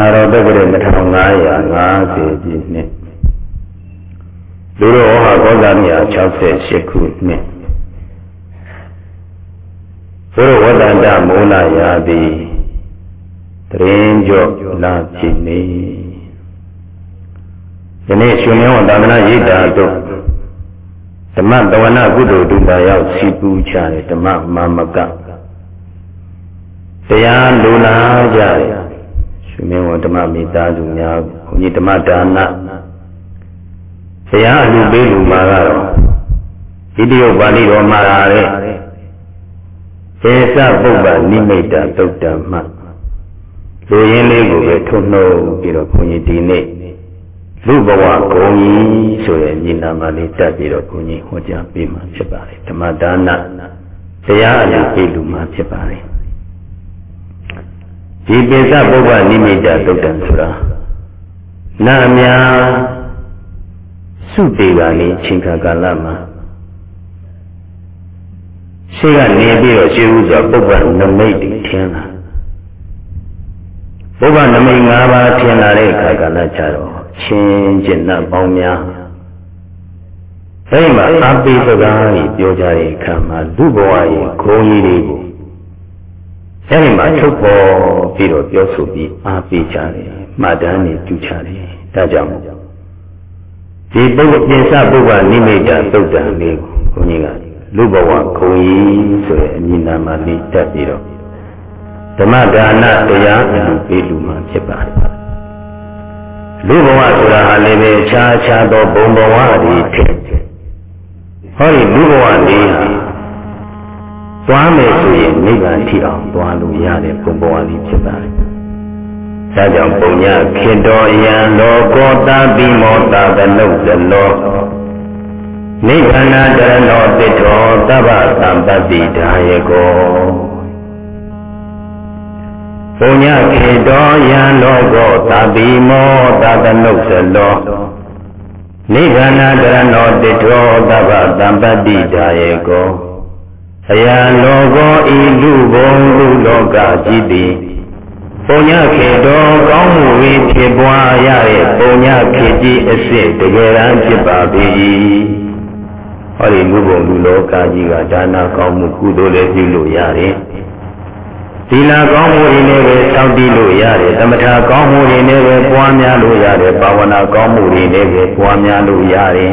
နာတော်တက္ကရာ1550ပြည့်နှစ်လူတော်ဟောကောဇာမြာ68ခုနှစ်ဘုရဝတ္တန္တမူလရာတိတရင်ကျော်လာဖြစ်နေဒီနေ့ရှင်မေဝသာသနာရိပ်တာတို့ဓမ္မတဝနာကုသိုလ်ဒုတာရောက်စီပူးချတယ်ဓမ္မမမကတရားလူလာကြတယ် ရှင်မေဝဓမ္မမိသားစုများဘုန်းကြီးဓမ္မဒါနတရားအလူပေးလူမှာကတော့ဒီတရုတ်ပါဠိတော်မှာရတဲ့ဧသပုပ္ပနိမိတ်တာသုတ်တံမှလူရင်းလေးကိုပဲထုံနှုတ်ပြီးတော့ဘုန်းကြီးဒီနေ့လူဘဝဂုံကြီးဆိုတဲ့ညီနာမလေးတက်ပြီးတော့ဘုန်းကြီးဟောကြားပေးမှာဖြစ်ပါတယ်ဓမ္မဒါနတရားအရင်ပြေလူမှာဖြစ်ပါတယ် ဒီပိစပုဗ္ဗနိမိတသုတ်တံဆိုတာနာအများစုတေပါနေချိန်ခါကာလမှာရှိကနေပြီးတော့ရှိဦးစွာပုဗ္ဗနမိတ်ထင်လာပုဗ္ဗနမိတ်၅ပါးထင်လာတဲ့အခါကာလကြတော့ချင်းကျင်납ပေါင်းများအဲဒီမှာအပိစကားကြီးပြောကြတဲ့အခါမှာလူဘဝရဲ့ဂုဏ်ကြီးတွေကို အဲဒီမှာထုတ်ပေါ်ပြီးတော့ပြောဆိုပြီးအားပေးကြတယ်မှတ်တမ်းနေပြုကြတယ်ဒါကြောင့်ဒီပုဂ္ဂပြင်စပုဂ္ဂနိမိတ်သုတ်တံလေးကိုဘုန်းကြီးကလူဘဝခုံကြီးဆိုတဲ့အမည်နာမလေးတက်ပြီးတော့ဓမ္မဒါနတရားအမှုပေးလူမှဖြစ်ပါတယ်လူဘဝဆိုတာဟာလည်းပဲခြားခြားသောဘုံဘဝတွေဖြစ်ဟောဒီလူဘဝလေးဟာ သွားမယ်ဆိုရင်နိဗ္ဗာန်ထိအောင်သွားလို့ရတဲ့ဘုံဘဝလေးဖြစ်ပါတယ်ဒါကြောင့်ပုံညခေတောယံလောကောတာပိမောတာကနုဇလောနိဗ္ဗာန်တရဏောတိထောသဗ္ဗသံပတ္တိဒါယကောပုညခေတောယံလောကောသတိမောသတနုစလောနိဗ္ဗာနတရဏောတိထောသဗ္ဗတံပတ္တိဒါယေကော အယံလောကောဤလူဘုံလူလောကကြည်တိပုညခေတောကောင်းမှု၏ဖြစ်ပွားရတဲ့ပုညခေကြီးအစစ်တကယ်တမ်းဖြစ်ပါပေ၏ဟောဒီလူဘုံလူလောကကြီးကဒါနကောင်းမှုကုသိုလ်လည်းပြုလို့ရတယ်သီလကောင်းမှုတွေနဲ့ပဲစောင့်တည်လို့ရတယ်သမထကောင်းမှုတွေနဲ့ပဲပွားများလို့ရတယ်ဘာဝနာကောင်းမှုတွေနဲ့ပဲပွားများလို့ရတယ်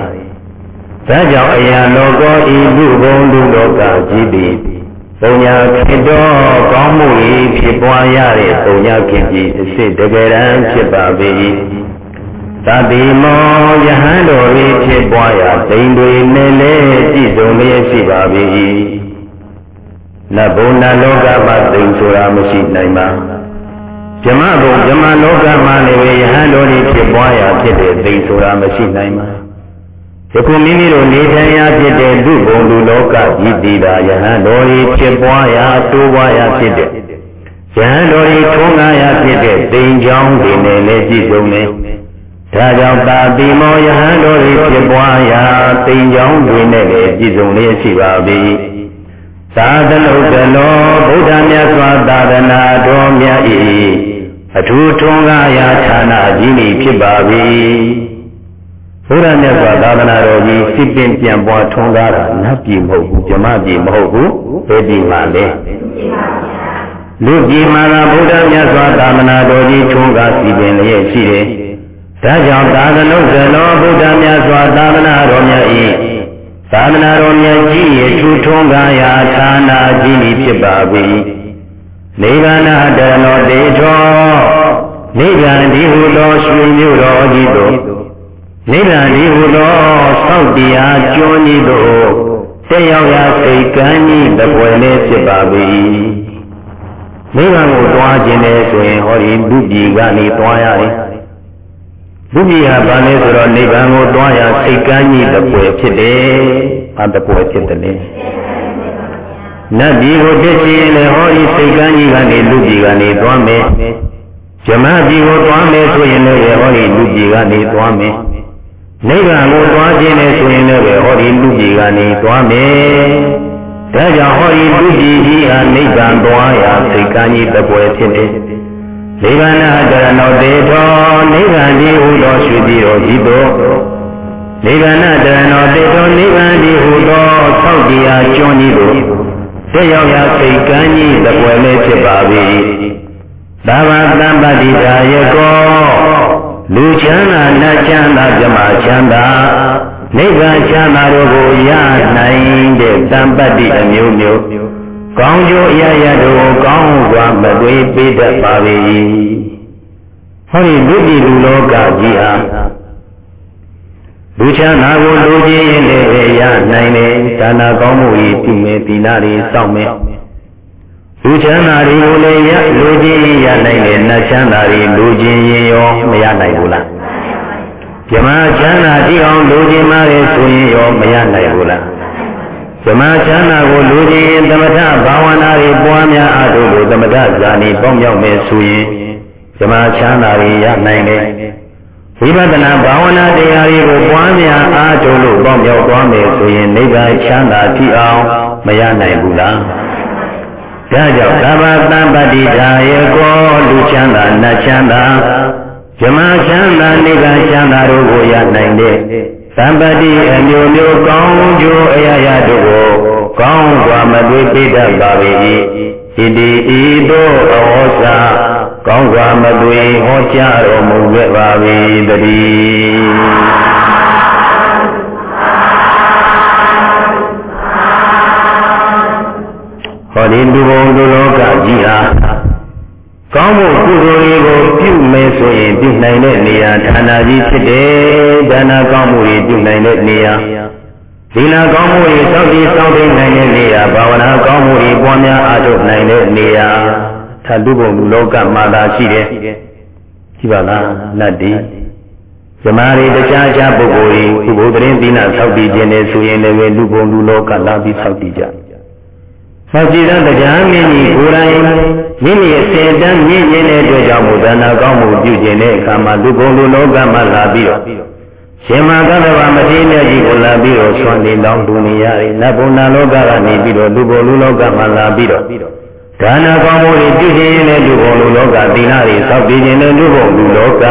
ဒါကြောင့်အရာလောကောဤလူဘုံလူလောကကြီးသည်ပုံညာခေတော်ကောင်းမှု၏ဖြစ်ပွားရတဲ့ပုံညာခင်ကြီးအစစ်တကယ်တမ်းဖြစ်ပါပေ၏သတိမောယဟန်တော်၏ဖြစ်ပွားရာဒိန်တွေနဲ့လည်းပြည့်စုံလျက်ရှိပါပေ၏နတ်ဘုံနတ်လောကမှာသိဆိုတာမရှိနိုင်ပါဇမဘုံဇမလောကမှာနေပဲယဟန်တော်ကြီးဖြစ်ပွားရာဖြစ်တဲ့သိဆိုတာမရှိနိုင်ပါ ယခုမိမိတို့နေထိုင်ရာဖြစ်တဲ့လူဘုံလူလောကကြီးတည်တာယဟန်တော်ကြီးဖြစ်ပွားရာတိုးပွားရာဖြစ်တဲ့ယဟန်တော်ကြီးထုံးကားရာဖြစ်တဲ့သိင်ချောင်းတွေနဲ့လည်းကြည့်စုံနေဒါကြောင့်တာတိမောယဟန်တော်ကြီးဖြစ်ပွားရာသိင်ချောင်းတွေနဲ့လည်းကြည့်စုံလျက်ရှိပါ၏သာသလုကလောဗုဒ္ဓမြတ်စွာသာသနာတော်မြတ်၏အထူးထွန်းကားရာဌာနကြီးဤဖြစ်ပါ၏ ဘုရားမြတ်စွာသာသနာတော်ကြီးစိပင်ပြန်ပွားထွန်းကားတာနတ်ပြည်မဟုတ်ဘူးဇမပြည်မဟုတ်ဘူးဘယ်ပြည်မှာလဲလူပြည်မှာကဘုရားမြတ်စွာသာသနာတော်ကြီးထွန်းကားစီပင်လျက်ရှိတယ်ဒါကြောင့်သာသလုကလောဗုဒ္ဓမြတ်စွာသာသနာတော်မြတ်၏သာသနာတော်မြတ်ကြီး၏ထူထွန်းကားရာဌာနကြီးဤဖြစ်ပါ၏နိဗ္ဗာန်တရဏောတေထောနိဗ္ဗာန်ဒီဟုသောရွှေမြို့တော်ကြီးသို့ နိဗ္ဗာန်ဒီဟုသောသောက်တရားကျွန်းကြီးသို့တက်ရောက်ရာစိတ်ကမ်းကြီးတပွဲလေးဖြစ်ပါ၏နိဗ္ဗာန်ကိုတွားခြင်းနဲ့ဆိုရင်ဟောဒီလူပြည်ကနေတွားရတယ်ဘုရားဟာဘာလဲဆိုတော့နိဗ္ဗာန်ကိုတွားရစိတ်ကမ်းကြီးတပွဲဖြစ်တယ်။ဘာတပွဲဖြစ်တယ်လဲ။နတ်ပြည်ကိုတက်စီရင်လေဟောဒီစိတ်ကမ်းကြီးကနေလူပြည်ကနေတွားမယ်။ဇမပြည်ကိုတွားမယ်ဆိုရင်လည်းဟောဒီလူပြည်ကနေတွားမယ်။ နိဗ္ဗာန်ကိုတွားခြင်းနဲ့ဆိုရင်လည်းဟောဒီလူပြည်ကနေတွားမယ်။ဒါကြောင့်ဟောဒီလူပြည်ကြီးဟာနိဗ္ဗာန်တွားရစိတ်ကမ်းကြီးတပွဲဖြစ်တယ်။ဇနိဗ္ဗာန်တရဏောတေထောနိဗ္ဗာန်ဒီဟူသောရွှေပြည်တော်ကြီးတို့နိဗ္ဗာန်တရဏောတေထောနိဗ္ဗာန်ဒီဟူသောသောက်တရားကျွန်းကြီးတို့တက်ရောက်ရာစိတ်ကမ်းကြီးတပွဲလေးဖြစ်ပါ၏သာဝတံပတိဒါယကော လူချမ်းသာနတ်ချမ်းသာပြမချမ်းသာနိဗ္ဗာန်ချမ်းသာတို့ကိုရနိုင်တဲ့တံပတ္တိအမျိုးမျိုးကောင်းကျိုးအရာရာတို့ကိုကောင်းစွာမသွေးပေးတတ်ပါ၏ဟောဒီလူပြည်လူလောကကြီးဟာလူချမ်းသာကိုလူချင်းရင်လည်းရနိုင်တယ်ဒါနာကောင်းမှုဤပြုမယ်သီလတွေစောင့်မယ် လူချမ်းသာတွေကိုလည်းရလူချင်းရနိုင်တယ်နတ်ချမ်းသာတွေလူချင်းရင်ရောမရနိုင်ဘူးလားဇမချမ်းသာကြည့်အောင်လူချင်းမားတယ်ဆိုရင်ရောမရနိုင်ဘူးလားဇမချမ်းသာကိုလူချင်းသမထဘာဝနာတွေပွားများအားထုတ်လို့သမထဇာနီပေါင်းမြောက်မယ်ဆိုရင်ဇမချမ်းသာတွေရနိုင်တယ်ဝိပဿနာဘာဝနာတရားတွေကိုပွားများအားထုတ်လို့ပေါင်းမြောက်သွားမယ်ဆိုရင်နိဗ္ဗာန်ချမ်းသာဖြစ်အောင်မရနိုင်ဘူးလား ဒါကြောင့်သဗ္ဗတံပတ္တိဒါယေကောလူချမ်းသာနတ်ချမ်းသာဇမချမ်းသာနိဗ္ဗာန်ချမ်းသာတို့ကိုရနိုင်တဲ့သံပတိအမျိုးမျိုးကောင်းကျိုးအရာရာတို့ကိုကောင်းစွာမသွေးပိတတ်ပါ၏ဣတိဤသို့အဟောစာကောင်းစွာမသွေးဟောကြားတော်မူခဲ့ပါ၏တည်း ဟောဒီလူဘုံလူလောကကြီးဟာကောင်းမှုကုသိုလ်တွေကိုပြုမယ်ဆိုရင်ပြုနိုင်တဲ့နေရာဌာနကြီးဖြစ်တယ်။ဒါနာကောင်းမှုတွေပြုနိုင်တဲ့နေရာသီလကောင်းမှုတွေစောင့်တည်စောင့်သိနိုင်တဲ့နေရာဘာဝနာကောင်းမှုတွေပွားများအားထုတ်နိုင်တဲ့နေရာထတုဘုံလူလောကမှာသာရှိတယ်။ကြည့်ပါလားနတ်ဒီဇမားတွေတခြားခြားပုဂ္ဂိုလ်တွေဥပုသရင်သီလစောင့်တည်ခြင်းနဲ့ဆိုရင်လည်းလူဘုံလူလောကလာပြီးစောင့်တည်ကြ။ဆောက် ကြည်သောတရားမင်းကြီးကိုယ်တိုင်မိမိရဲ့စေတမ်းမြင့်ခြင်းတဲ့အတွက်ကြောင့်ဘုဒ္ဓနာကောင်းမှုပြုခြင်းတဲ့အခါမှာလူကုန်လူလောကမှာလာပြီးတော့ရှင်မာကသဗ္ဗမထေရမြတ်ကြီးကိုလာပြီးတော့ဆွမ်းနေတောင်းတူနေရတယ်။နတ်ဘုံနာလောကကနေပြီးတော့လူကုန်လူလောကမှာလာပြီးတော့ဒါနာကောင်းမှုတွေပြုခြင်းနဲ့လူကုန်လူလောကသီလတွေစောင့်တည်ခြင်းနဲ့လူကုန်လူလောက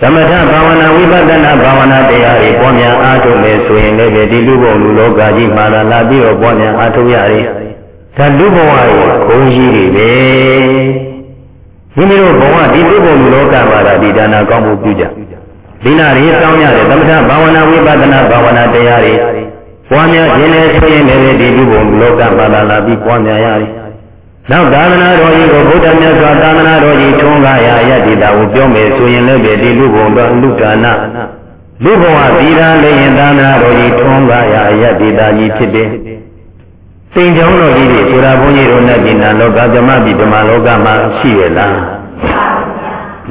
သမထဘာဝနာဝိပဿနာဘာဝနာတရားတွေပွားများအားထုတ်မယ်ဆိုရင်လည်းဒီလူကုန်လူလောကကြီးမှာလာပြီးတော့ပွားများအားထုတ်ရတယ်ဒါလူဘဝရဲ့ဂုဏ်ကြီးတွေပဲမိမိတို့ဘဝဒီလူဘဝလူလောကမှာဒါဒီဒါနာကောင်းမှုပြုကြဒီနာတွေစောင်းရတယ်သမထဘာဝနာဝိပဿနာဘာဝနာတရားတွေပွားများခြင်းနဲ့ဆိုရင်လည်းဒီလူဘဝလူလောကမှာလာလာပြီးပွားများရတယ် နောက်သာသနာတော်ကြီးကိုဘုဒ္ဓမြတ်စွာသာသနာတော်ကြီးထွန်းကားရာယတ္တိတာကိုပြောမယ်ဆိုရင်လည်းဒီလူဘုံတော်လူဒါနလူဘဝသီရာလည်းရင်သာသနာတော်ကြီးထွန်းကားရာယတ္တိတာကြီးဖြစ်တယ်စိန်ကြောင်းတော်ကြီးတွေဆိုတာဘုန်းကြီးတို့နဲ့ဒီနာလောကဓမ္မပြည်ဓမ္မလောကမှာရှိရလား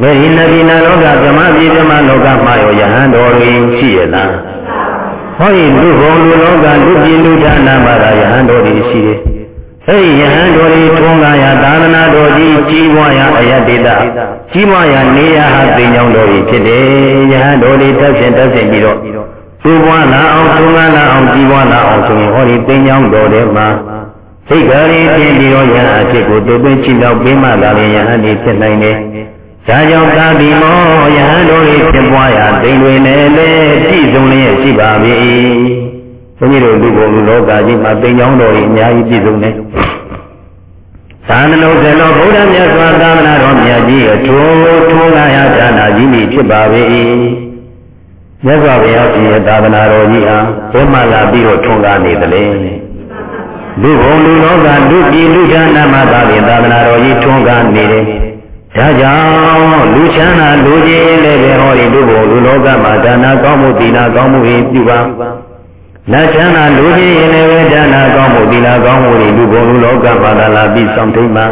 မေဟိနဒီနာလောကဓမ္မပြည်ဓမ္မလောကမှာရောယဟန်တော်တွေရှိရလားဟောဒီလူဘုံလူလောကလူပြည်လူဌာနမှာသာယဟန်တော်တွေရှိတယ် အဲဒီယဟန်တော်တွေထွန်းကားရာသာသနာတော်ကြီးကြီးပွားရာအယတ္တိတကြီးပွားရာနေရာဟာသိညောင်းတော်ကြီးဖြစ်တယ်ယဟန်တော်တွေတက်ဆင်တက်ဆင်ပြီးတော့သူ့ဘွားလာအောင်သူငါလာအောင်ကြီးပွားလာအောင်ဆိုရင်ဟောဒီသိညောင်းတော်ထဲမှာစိတ်ဓာတ်ရင်းပြီးတော့ယဟန်အဖြစ်ကိုတူပင်းချီတော့ပေးမှလာရင်ယဟန်ဒီဖြစ်နိုင်တယ်ဒါကြောင့်သာဒီမောယဟန်တော်တွေဖြစ်ပွားရာဒိန်တွေနဲ့လည်းပြည့်စုံလျက်ရှိပါပြီ ဘုန်းကြီးတို့လူဘုံလူလောကကြီးမှာသိညောင်းတော်ကြီးအများကြီးပြည့်စုံတယ်သာသနာ့ဇလောဗုဒ္ဓမြတ်စွာသာသနာတော်မြတ်ကြီးအထိုးထိုးလာရဌာနကြီးကြီးဖြစ်ပါပေ၏မြတ်စွာဘုရားရှင်ရဲ့သာသနာတော်ကြီးဟာဘယ်မှလာပြီးတော့ထွန်းကားနေသလဲလူဘုံလူလောကလူပြည်လူချမ်းသာမှာသာပြင်သာသနာတော်ကြီးထွန်းကားနေတယ်ဒါကြောင့်လူချမ်းသာလူကြီးလည်းပဲဟောဒီလူဘုံလူလောကမှာဒါနာကောင်းမှုသီလကောင်းမှုတွေပြုပါ နတ်ချမ်းသာလူကြီးရင်လည်းပဲဒါနာကောင်းမှုသီလကောင်းမှုတွေလူဘုံလူလောကမှာသာလာပြီးဆောင်ထိန်ပါ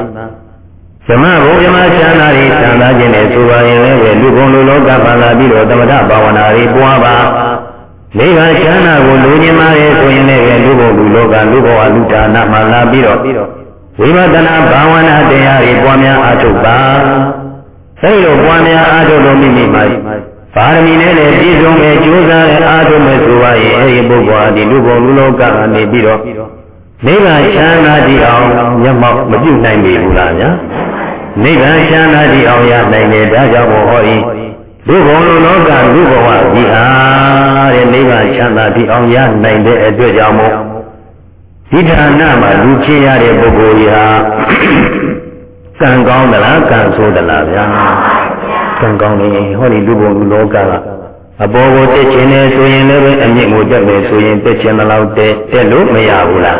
ဓမ္မဘုံဓမ္မချမ်းသာတွေချမ်းသာခြင်းနဲ့ဆိုပါရင်လည်းလူဘုံလူလောကမှာလာပြီးတော့သမထဘာဝနာတွေပွားပါနိဗ္ဗာန်ချမ်းသာကိုလူညင်ပါရဲ့ဆိုရင်လည်းလူဘုံလူလောကလူဘဝလူဒါနမှာလာပြီးတော့ဝိပဿနာဘာဝနာတရားတွေပွားများအားထုတ်ပါအဲဒီလိုပွားများအားထုတ်လို့မိမိမှာ ပါရမီနဲ့လည်းပြည့်စုံမဲ့ကြိုးစားတဲ့အားထုတ်မဲ့ဆိုပါရင်အဲဒီပုဂ္ဂိုလ်ဟာဒီလူဘုံလူလောကကနေပြီးတော့နိဗ္ဗာန်ချမ်းသာကြည့်အောင်မျက်မှောက်မပြုတ်နိုင်ပြီဘူးလားဗျာနိဗ္ဗာန်ချမ်းသာတိအောင်ရနိုင်တယ်ဒါကြောင့်ဟောဤလူဘုံလူလောကလူဘဝကြီးဟာတဲ့နိဗ္ဗာန်ချမ်းသာတိအောင်ရနိုင်တဲ့အတွက်ကြောင့်မို့ဒီဌာနမှာလူချင်းရတဲ့ပုဂ္ဂိုလ်ကြီးဟာကံကောင်းသလားကံဆိုးသလားဗျာ ကံကောင်းတယ်ဟောဒီလူဘုံလူလောကအပေါ်ကိုတက်ခြင်းနဲ့ဆိုရင်လည်းအမြင့်ကိုတက်မယ်ဆိုရင်တက်ခြင်းတော့တက်တက်လို့မရဘူးလား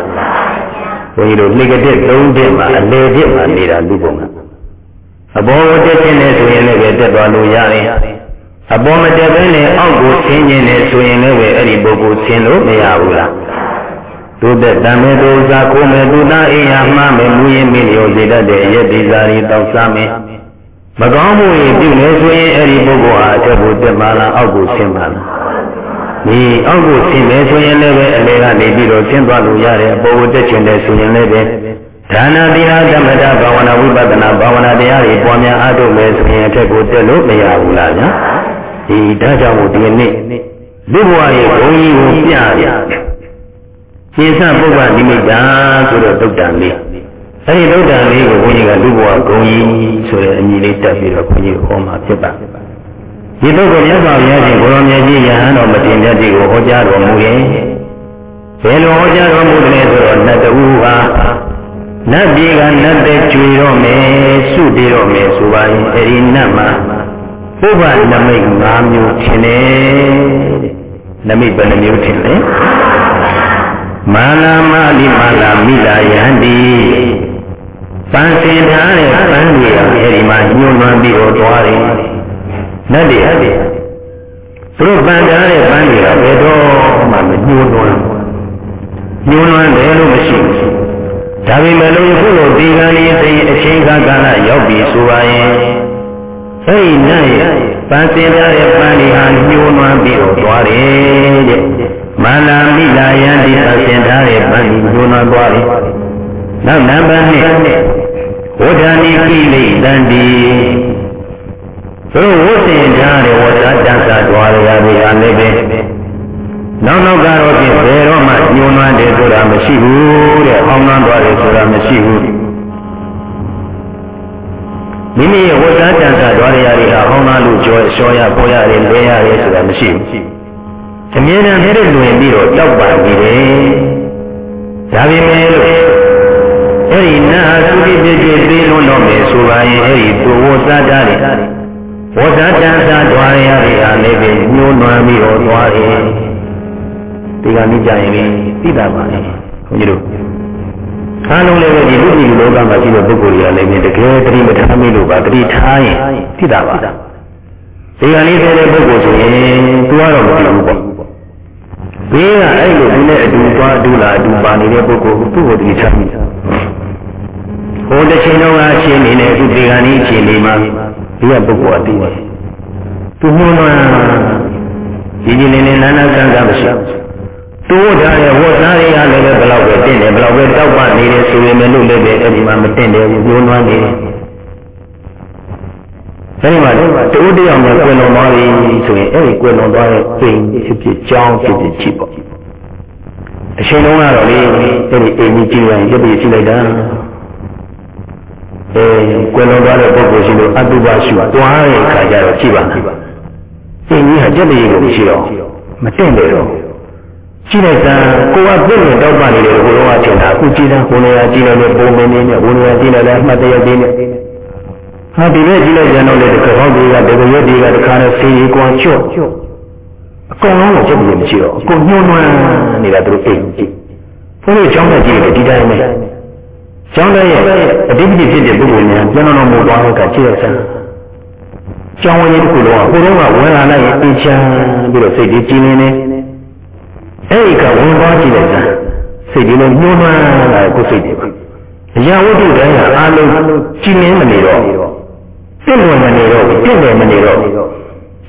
ဘုန်းကြီးတို့နှိကတဲ့၃တက်မှာအလေတက်မှာနေတာလူဘုံကအပေါ်ကိုတက်ခြင်းနဲ့ဆိုရင်လည်းတက်သွားလို့ရတယ်အပေါ်မတက်ဘဲနဲ့အောက်ကိုဆင်းခြင်းနဲ့ဆိုရင်လည်းအဲ့ဒီပုဂ္ဂိုလ်ဆင်းလို့မရဘူးလားဒုသက်တမေဒုဇာကိုမေဒုတာအိယာမှားမေမူရင်မိလျောစေတတ်တဲ့ယတိဇာရီတောက်စားမယ် မကောင်းမှုရင်ပြုနေဆိုရင်အဲ့ဒီပုဂ္ဂိုလ်ဟာအထက်ကိုတက်ပါလားအောက်ကိုဆင်းပါလားဒီအောက်ကိုဆင်းမယ်ဆိုရင်လည်းပဲအလေကနေပြီးတော့ဆင်းသွားလို့ရတယ်အပေါ်ကိုတက်ချင်တယ်ဆိုရင်လည်းပဲဒါနတိဟာသမထဘာဝနာဝိပဿနာဘာဝနာတရားတွေပွားများအားထုတ်မယ်ဆိုရင်အထက်ကိုတက်လို့မရဘူးလားဗျာဒီဒါကြောင့်မို့ဒီနေ့လူဘဝရဲ့ဘုံကြီးကိုပြရရှင်သပုဗ္ဗနိမိတ်တာဆိုတော့တုတ်တန်လေး အဲဒီတုတ်တန်လေးကိုဘုန်းကြီးကလူဘဝဂုံကြီးဆိုတဲ့အမည်လေးတက်ပြီးတော့ဘုန်းကြီးဟောမှာဖြစ်ပါဒီတုတ်ကိုမြတ်စွာဘုရားရှင်ကိုရောင်မြတ်ကြီးယဟန်တော်မတင်မြတ်ကြီးကိုဟောကြားတော်မူရင်ဘယ်လိုဟောကြားတော်မူတယ်ဆိုတော့နတ်တူဟာနတ်ပြည်ကနတ်တဲ့ကျွေတော့မယ်စုတည်တော့မယ်ဆိုပါရင်အဲဒီနတ်မှာပုဗ္ဗနမိတ်၅မျိုးထင်တယ်နမိတ်ဘယ်နှမျိုးထင်လဲမာလာမလိမာလာမိလာယန္တိ ပန်းစင်ထားတဲ့ပန်းတွေအဲဒီမှာညှိုးနှွမ်းပြီးတော့တွားတယ်နတ်တွေအဲ့ဒီသူတို့ပန်းထားတဲ့ပန်းတွေကဘယ်တော့မှမညှိုးနှွမ်းညှိုးနှွမ်းတယ်လို့မရှိဘူးဒါပေမဲ့လို့ခုလိုဒီကံလေးသိအချိန်ခါကာလရောက်ပြီဆိုပါရင်အဲဒီနတ်ရဲ့ပန်းစင်ထားတဲ့ပန်းတွေဟာညှိုးနှွမ်းပြီးတော့တွားတယ်တဲ့မာလာမိလာယန္တိသဆင်ထားတဲ့ပန်းဒီညှိုးနှွမ်းသွားတယ် နောက်နံပါတ်2ဝဋ္ဌာနိကိလေတန္တိသူတို့ဝတ်ဆင်ထားတဲ့ဝတ်စားတန်စာတွားရပြီဟာလည်းပဲနောက်နောက်ကတော့ဖြင့်ဘယ်တော့မှညှိုးနှွမ်းတယ်ဆိုတာမရှိဘူးတဲ့။အောင်းနှွမ်းသွားတယ်ဆိုတာမရှိဘူး။မိမိရဲ့ဝတ်စားတန်စာတွားရတွေဟာအောင်းနှွမ်းလို့ကြောလျှော်ရပေါ်ရတယ်လဲရတယ်ဆိုတာမရှိဘူး။အမြဲတမ်းအဲ့ဒီလွင်ပြီးတော့တောက်ပါနေတယ်။ဒါပေမဲ့လို့ အဲ့ဒီနာသုတိပြည့်ပြည့်သေးလုံးတော့မယ်ဆိုပါရင်အဲ့ဒီသူဝတ်စားတာတွေဝဇ္ဇတန်သာတွားရရတာလည်းပဲညှိုးနွမ်းပြီးတော့တွားတယ်ဒီကနေ့ကြရင်သိတာပါလေခွန်ကြီးတို့အားလုံးလည်းပဲဒီလူကြီးလောကမှာရှိတဲ့ပုဂ္ဂိုလ်တွေကလည်းတကယ်တတိမထားမိလို့ပါတတိထားရင်သိတာပါဒီကနေ့တဲ့ပုဂ္ဂိုလ်ဆိုရင်သူကတော့မသိဘူးပေါ့ဘေးကအဲ့လိုဒီနဲ့အတူသွားအတူလာအတူပါနေတဲ့ပုဂ္ဂိုလ်သူ့ကိုတတိထားမိ ဟိုတစ်ချိန်တော့အချင်းနေနဲ့အခုဒီကနေ့အချိန်လေးမှာဒီကပုဂ္ဂိုလ်အသိတယ်သူမှုနွမ်းဒီဒီလေးလေးနာနာကံကမရှိသူဝတ်ထားတဲ့ဝတ်သားတွေကလည်းဘယ်လောက်ပဲတင့်တယ်ဘယ်လောက်ပဲတောက်ပနေတယ်ဆိုရင်လည်းလည်းပဲအဲ့ဒီမှာမတင့်တယ်ဘူးညှိုးနွမ်းနေတယ်အဲဒီမှာတူတယောက်နဲ့ကွယ်လွန်သွားပြီဆိုရင်အဲ့ဒီကွယ်လွန်သွားတဲ့အိမ်ဖြစ်ဖြစ်ကြောင်းဖြစ်ဖြစ်ကြည့်ပေါ့အချိန်လုံးကတော့လေအဲ့ဒီအိမ်ကြီးကြည့်ရင်ရုပ်ရည်ကြည့်လိုက်တာ အဲကွယ်လွန်သွားတဲ့ပုဂ္ဂိုလ်ရှိလို့အတုပရှိပါတွားတဲ့ခါကျတော့ကြည့်ပါလားသင်ကြီးဟာကြက်တရေကိုမရှိတော့မတင့်တယ်တော့ကြည့်လိုက်တာကိုကပြည့်နေတော့ပါနေတယ်ကိုတော့ကထင်တာအခုကြည့်တာကိုနေရာကြည့်လိုက်တဲ့ပုံမင်းလေးနဲ့ဝင်ရာကြည့်လိုက်တဲ့အမှတ်တရသေးနဲ့ဟာဒီလိုကြည့်လိုက်ကြတော့လေဒီကောက်ကြီးကဒီကရက်ကြီးကတခါနဲ့ဆေးရီကွာချော့အကုန်လုံးကိုကြက်တရေမရှိတော့အကုန်ညှိုးနွမ်းနေတာသူတို့အိမ်ကြည့်ဘုရားကျောင်းကကြည့်တယ်ဒီတိုင်းပဲ ကျောင်းသားရဲ့အတိပတိဖြစ်တဲ့ပုဂ္ဂိုလ်များပြန်တော်မူသွားတဲ့ကကြည့်ရစမ်းကျောင်းဝင်ကြီးတစ်ခုလုံးကကိုယ်တော့ကဝင်လာလိုက်ရင်အချမ်းပြီးတော့စိတ်ကြီးကြည်နေနေအဲ့ဒီကဝင်သွားကြည့်လိုက်စမ်းစိတ်ကြီးလည်းညှိုးနှွမ်းလာကိုယ်စိတ်တွေပါအရာဝတ္ထုတိုင်းကအားလုံးကြည်နေမနေတော့ပြင့်ဝင်မနေတော့ပြင့်တယ်မနေတော့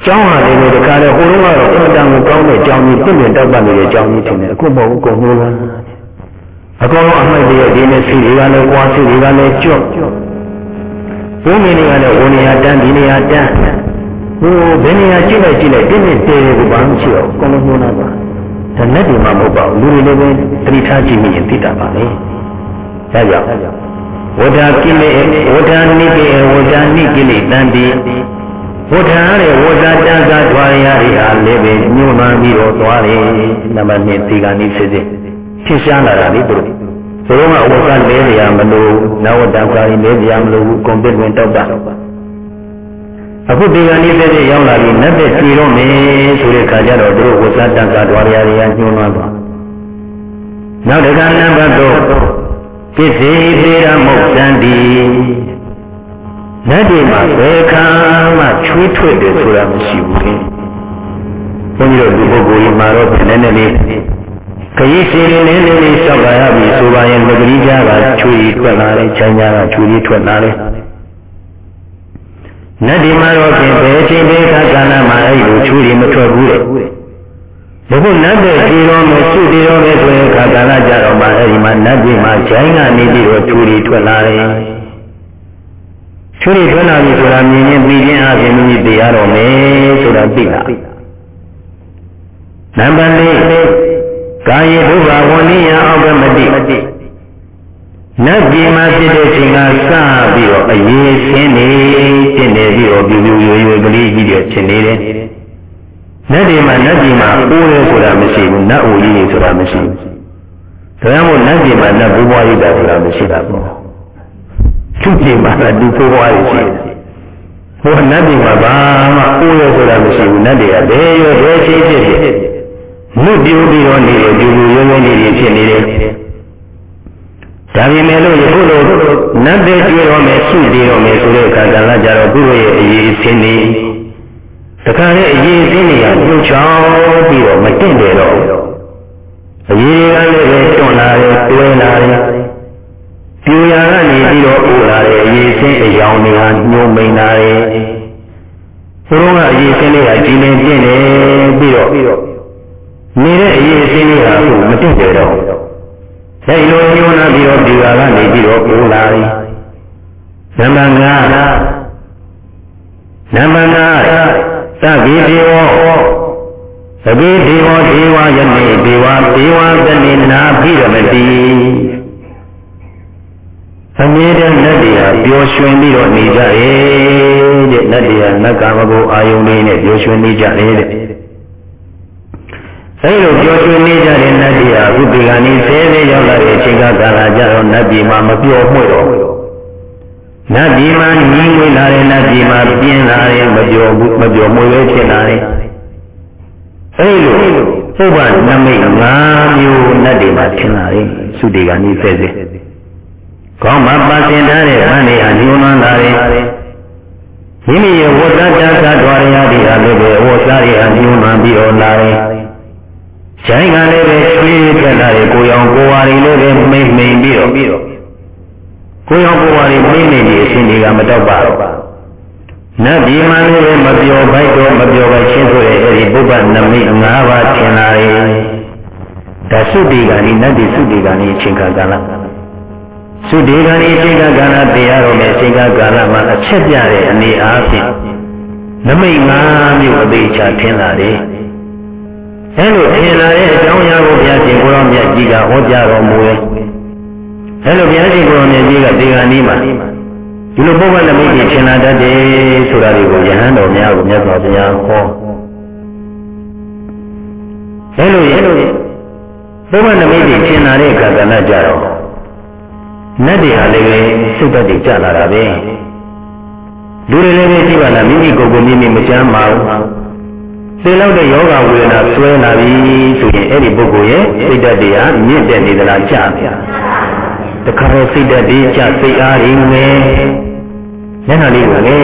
ကျောင်းဟာလည်းဒီကနေ့ဟိုတုန်းကတော့အင်တန်ကိုကောင်းတဲ့ကျောင်းကြီးပြင့်ပြတောက်ပနေတဲ့ကျောင်းကြီးထင်တယ်အခုမဟုတ်ဘူးကုန်လို့လား အကောင်လုံးအမိုက်တွေဒီနေ့စီတွေကလည်းကွာစီတွေကလည်းကြော့ဘုံမင်းတွေကလည်းဝန်နေရာတန်းဒီနေရာတန်းဟိုဘယ်နေရာကြည့်လိုက်ကြည့်လိုက်တင်းတင်းတဲကိုဘာမှမရှိတော့အကောင်လုံးညှိုးနာပါဒါနဲ့ဒီမှာမဟုတ်ပါဘူးလူတွေလည်းပဲတတိထားကြည့်မိရင်သိတာပါလေဒါကြောင့်ဝဋ္ဌကိလေဝဋ္ဌနိကေဝဋ္ဌနိကိလေတန်တိဝဋ္ဌရဲ့ဝဋ္ဌတန်စာထွာရရဟာလည်းပဲညှို့မှန်ပြီးတော့သွားတယ်နံပါတ်1ဒီကနေ့စစ်စစ် ဖြစ်ရှားလာတာလေသူတို့ဘုရားကဝဋ္ဌလဲရမလို့နဝတ္တကာရီလဲရမလို့ကွန်ပစ်ဝင်တောက်တာအခုဒီကနေ့စစ်စစ်ရောက်လာပြီးနတ်တဲ့ကြည်တော့မယ်ဆိုတဲ့ခါကျတော့သူတို့ဝဋ္ဌတန်စာထွာရရရညှို့မှန်သွားနောက်တကနံပါတ်3ပစ္စေပေရမုတ်တန်တိနတ်တွေမှာဘယ်ခါမှချွေးထွက်တယ်ဆိုတာမရှိဘူးလေဘုန်းကြီးတို့ဒီပုဂ္ဂိုလ်ကြီးမှာတော့နည်းနည်းလေး ခရီးစီလေးနည်းနည်းလေးစောက်လာရပြီဆိုပါရင်ငကလေးကြားကချွေးထွက်လာတယ်ချမ်းသာကချွေးထွက်လာတယ်နတ်ဒီမှာတော့ဖြင့်ဘယ်ချိန်ဘယ်ခါကာလမှာအဲ့လိုချွေးမထွက်ဘူးတဲ့ဘုခုနတ်တဲ့ဒီတော်မျိုးရှိဒီတော်မျိုးဆိုရင်ခါကာလကြတော့မှအဲဒီမှာနတ်ပြည်မှာဂျိုင်းကနေပြီးတော့ချူရီထွက်လာတယ်ချူရီထွက်လာပြီဆိုတာမြင်ရင်ပြီးခြင်းအပြင်မိသိရတော့မယ်ဆိုတာသိတာနံပါတ်၄ ကာယေဒုဗဝဏိယအောက်ကမတိနတ်ပြည်မှာဖြစ်တဲ့ချိန်ကစပြီးတော့အရေးဆင်းနေဖြစ်နေပြီးတော့ပြူပြူရွရွကလေးကြီးတွေဖြစ်နေတယ်နတ်တွေမှာနတ်ပြည်မှာအိုးရဲဆိုတာမရှိဘူးနတ်အိုကြီးဆိုတာမရှိဘူးဒါကြောင့်မို့နတ်ပြည်မှာနတ်ဘိုးဘွားရိတာဆိုတာမရှိတာပေါ့သူပြည်မှာဒီဘိုးဘွားရိရှိတယ်ဟိုနတ်ပြည်မှာဘာမှအိုးရဲဆိုတာမရှိဘူးနတ်တွေကဘယ်ရောဘယ်ချင်းဖြစ်ဖြစ် မြုပ်ပြိုးပြီးတော့နေတယ်ဒီလိုရုံးရုံးနေနေဖြစ်နေတယ်ဒါပေမဲ့လို့ယခုလိုနတ်တွေတွေ့တော့မယ်ရှိသေးတော့မယ်ဆိုတဲ့အခါကလည်းကြတော့သူတို့ရဲ့အရေးအင်းနေတခါလေအရေးအင်းတွေကပြုတ်ချောင်းပြီးတော့မတင့်တယ်တော့အရေးကလည်းပဲတွန်းလာတယ်တွဲလာတယ်ပြူရာကနေပြီးတော့အိုလာတယ်အရေးအင်းအယောင်တွေဟာညှိုးမိန်လာတယ်ဘုရားကအရေးအင်းတွေကကြီးနေပြင်းနေပြီးတော့ နေတဲ့အရေးအင်းတွေကအခုမတင့်တယ်တော့အဲဒီလိုညှိုးလာပြီးတော့ပြူရာကနေပြီးတော့အိုလာတယ်နံပါတ်5နံပါတ်5သဗ္ဗေဒေဝသဗ္ဗေဒေဝဒေဝယနေ့ဒေဝဒေဝသနေနာပိရမတိအမြဲတမ်းနတ်တရားပျော်ရွှင်ပြီးတော့နေကြရဲ့တဲ့နတ်တရားနတ်ကာမဂုဏ်အာယုန်လေးနဲ့ပျော်ရွှင်နေကြတယ်တဲ့ အဲလိုပျော်ရွှင်နေကြတဲ့နတ်တရားအခုဒီကနေ့ဆဲဆဲရောက်လာတဲ့အချိန်ကကာလကြတော့နတ်ပြည်မှာမပျော်မွေ့တော့နတ်ပြည်မှာညီငွေလာတဲ့နတ်ပြည်မှာပြင်းလာတယ်မပြောဘူးမပြောမွေပဲဖြစ်လာတယ်အဲ့လိုပုဗ္ဗနမိတ်၅မျိုးနတ်တွေမှာထင်လာတယ်သုတေကနိဖဲစေကောင်းမှပါစင်ထားတဲ့ဗန်းတွေဟာညှိုးနှွမ်းလာတယ်မိမိရဲ့ဝတ္တတသဒွါရယတိဟာလည်းပဲဝတ္တရဟာညှိုးနှွမ်းပြီးတော့လာတယ်။ ဈိုင်းကလည်းပဲချွေးပြက်လာတယ်ကိုရောင်ကိုဝါရီလည်းပဲမိမ့်မိန်ပြီးတော့ကိုရောကိုယ်ဝါရီမင်းနေနေအရှင်တွေကမတော့ပါတော့နတ်ဒီမှလည်းမပြောပိုက်တော့မပြောပိုက်ချင်းဆိုတဲ့အဲဒီပုဗ္ဗနမိတ်၅ပါးထင်လာတယ်ဒါသုတိကဏီနတ်ဒီသုတိကဏီအချိန်ကာလသုတိကဏီအချိန်ကာလတရားတော်နဲ့အချိန်ကာလမှာအချက်ပြတဲ့အနေအားဖြင့်နမိတ်၅မျိုးအသေးချာထင်လာတယ် အဲလိုထင်လာတဲ့အကြောင်းအရာကိုဘုရားရှင်ကိုရောမြတ်ကြီးကဟောကြားတော်မူရဲ့အဲလိုဘုရားရှင်ကိုယ်တော်မြတ်ကြီးကဒီကနေ့မှာဒီလိုပုဗ္ဗနမိတ်ကြီးထင်လာတတ်တယ်ဆိုတာတွေကိုယဟန်တော်များကိုမြတ်စွာဘုရားဟောအဲလိုရဲ့ပုဗ္ဗနမိတ်ကြီးထင်လာတဲ့အခါကလည်းကြတော့နတ်တွေဟာလည်းစိတ်ဓာတ်တွေကျလာတာပဲလူတွေလည်းပဲကြည့်ပါလားမိမိကိုယ်ကိုမိမိမကြမ်းပါဘူး သေလောက်တဲ့ယောဂဝေဒနာဆွဲလာပြီဆိုရင်အဲ့ဒီပုဂ္ဂိုလ်ရဲ့စိတ်ဓာတ်တွေဟာမြင့်တက်နေသလားကျပြတခါတော့စိတ်ဓာတ်တွေကျစိတ်အားတွေငယ်မျက်နှာလေးကိုငယ်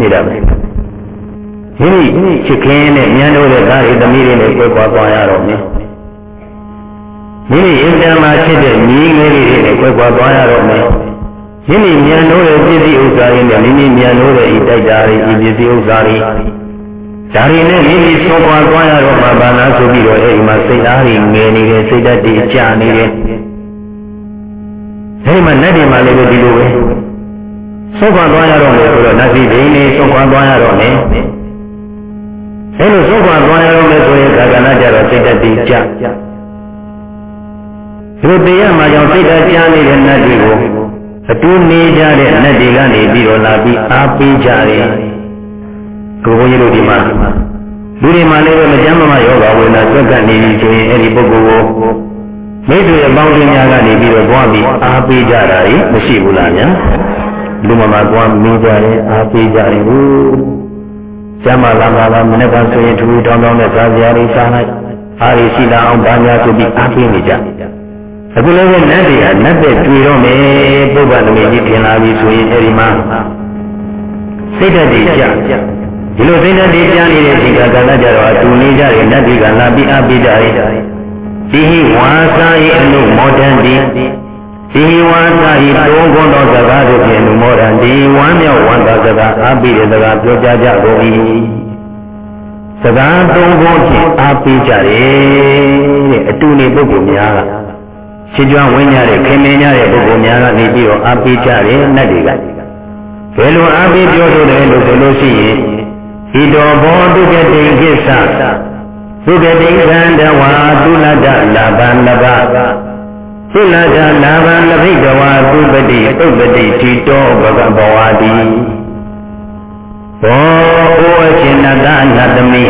နေတာပဲဒီနေ့ချစ်ခင်နဲ့မြန်လို့တဲ့သားရီသမီးတွေနဲ့ကိုယ်ပွားသွားရတော့မယ်မိမိအင်တန်မှာဖြစ်တဲ့ညီငယ်လေးတွေနဲ့ကိုယ်ပွားသွားရတော့မယ်မိမိမြန်လို့တဲ့ပစ္စည်းဥစ္စာတွေနဲ့မိမိမြန်လို့တဲ့ဤတိုက်တာတွေဤပစ္စည်းဥစ္စာတွေ ဒါရီနဲ့မိမိဆုံးပွားသွားရတော့မှဘာနာဆိုပြီးတော့အဲဒီမှာစိတ်အားတွေငယ်နေတယ်စိတ်ဓာတ်တွေကျနေတယ်အဲဒီမှာနတ်တွေမှာလည်းဒီလိုပဲဆုံးခွာသွားရတော့မယ်ဆိုတော့နတ်ပြည်ဒိနေဆုံးခွာသွားရတော့မယ်အဲလိုဆုံးခွာသွားရတော့မယ်ဆိုရင်ခါကနာကြတော့စိတ်တတိကြဒီတရားမှာကြောင့်စိတ်တကြနေတဲ့နတ်တွေကိုအတူနေကြတဲ့နတ်တွေကနေပြီးတော့လာပြီးအားပေးကြတယ် ကိုဘုန်းကြီးတို့ဒီမှာလူတွေမှာလည်းမကြမ်းမမယောဂဝေဒနာဆွဲကပ်နေပြီဆိုရင်အဲ့ဒီပုဂ္ဂိုလ်ကိုမိတ်ဆွေအပေါင်းအသင်းများကနေပြီးတော့သွားပြီးအားပေးကြတာကြီးမရှိဘူးလားဗျာလူမမသွားမေးကြတယ်အားပေးကြတယ်ဟုတ်ကျမ်းမာလာမှာပါမနေ့ကဆိုရင်ထူထူထောင်းထောင်းနဲ့ဇာစရာတွေစားလိုက်အားရရှိလာအောင်ဗာညာဆိုပြီးအားပေးနေကြအခုလည်းပဲနတ်တွေကနတ်တဲ့တွေ့တော့မယ်ပုဗ္ဗနမိတ်ကြီးထင်လာပြီဆိုရင်အဲဒီမှာစိတ်ဓာတ်တွေကြ ဒီလိုစိတ်ဓာတ်တွေကြနေတဲ့ဒီကကာလကြတော့အတူနေကြတယ်နတ်တွေကလာပြီးအားပေးကြတယ်ဒီဟိဝါစာယအနုမောဒန်တိဒီဝါစာဤသုံးခွန်းသောစကားတို့ဖြင့်လူမောဒန်ဒီဝမ်းမြောက်ဝမ်းသာစကားအားပေးတဲ့စကားပြောကြကြကုန်၏စကားသုံးခွန်းဖြင့်အားပေးကြတယ်တဲ့အတူနေပုဂ္ဂိုလ်များကရှင်းကြွဝင်းကြတဲ့ခင်မင်းကြတဲ့ပုဂ္ဂိုလ်များကနေပြီးတော့အားပေးကြတယ်နတ်တွေကဘယ်လိုအားပေးပြောဆိုတယ်လို့ဆိုလို့ရှိရင် ဤတော်ဘောဒုက္ကတိကိစ္စဒုက္ကတိကံတဝါသုလတ္တလာဘံလဘသုလတ္တလာဘံလဘိတဝါသုပတိသုပတိတိတောဘဂဘဝတိဘောဩအရှင်နတနတမိ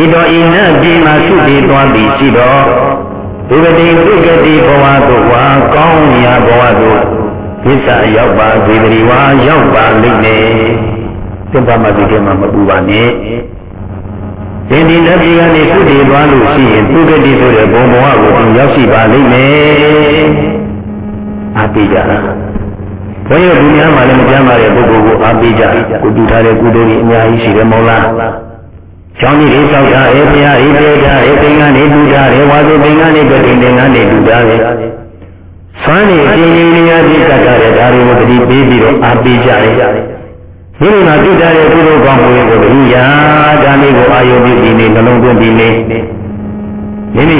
ဤတော်ဤနတ်ပြည်မှာသုတိသွားပြီးရှိတော်ဒုက္ကတိဒုက္ကတိဘဝသို့ဝါကောင်းရာဘဝသို့သစ္စာရောက်ပါစေတည်းဝါရောက်ပါလိမ့်မယ် သင်္ဘာမတိတေမှာမပူပါနဲ့ဒီဒီလက်ပြည်ကနေသုတည်သွားလို့ရှိရင်သူကတိဆိုတဲ့ဘုံဘဝကိုသူရောက်ရှိပါလိမ့်မယ်အားပေးကြတာဘုန်းကြီးတို့များမှလည်းမကြမ်းပါတဲ့ပုဂ္ဂိုလ်ကိုအားပေးကြကိုတူထားတဲ့ကုသိုလ်ကြီးအများကြီးရှိတယ်မို့လားကျောင်းကြီးတွေစောက်ထားတယ်ဘုရားကြီးပြေထားတယ်သင်္ကန်းတွေတူထားတယ်ဝါစုသင်္ကန်းတွေပြတင်သင်္ကန်းတွေတူထားတယ်ဆွမ်းနေအင်းကြီးနေရာကြီးကတ်ထားတယ်ဒါတွေကိုတတိပေးပြီးတော့အားပေးကြတယ် ဒီလိုမှသိကြတဲ့ကုသိုလ်ကောင်းမှုတွေကိုတတိယဒါလေးကိုအာယုပြုပြီးနေနှလုံးသွင်းပြီးနေမိမိ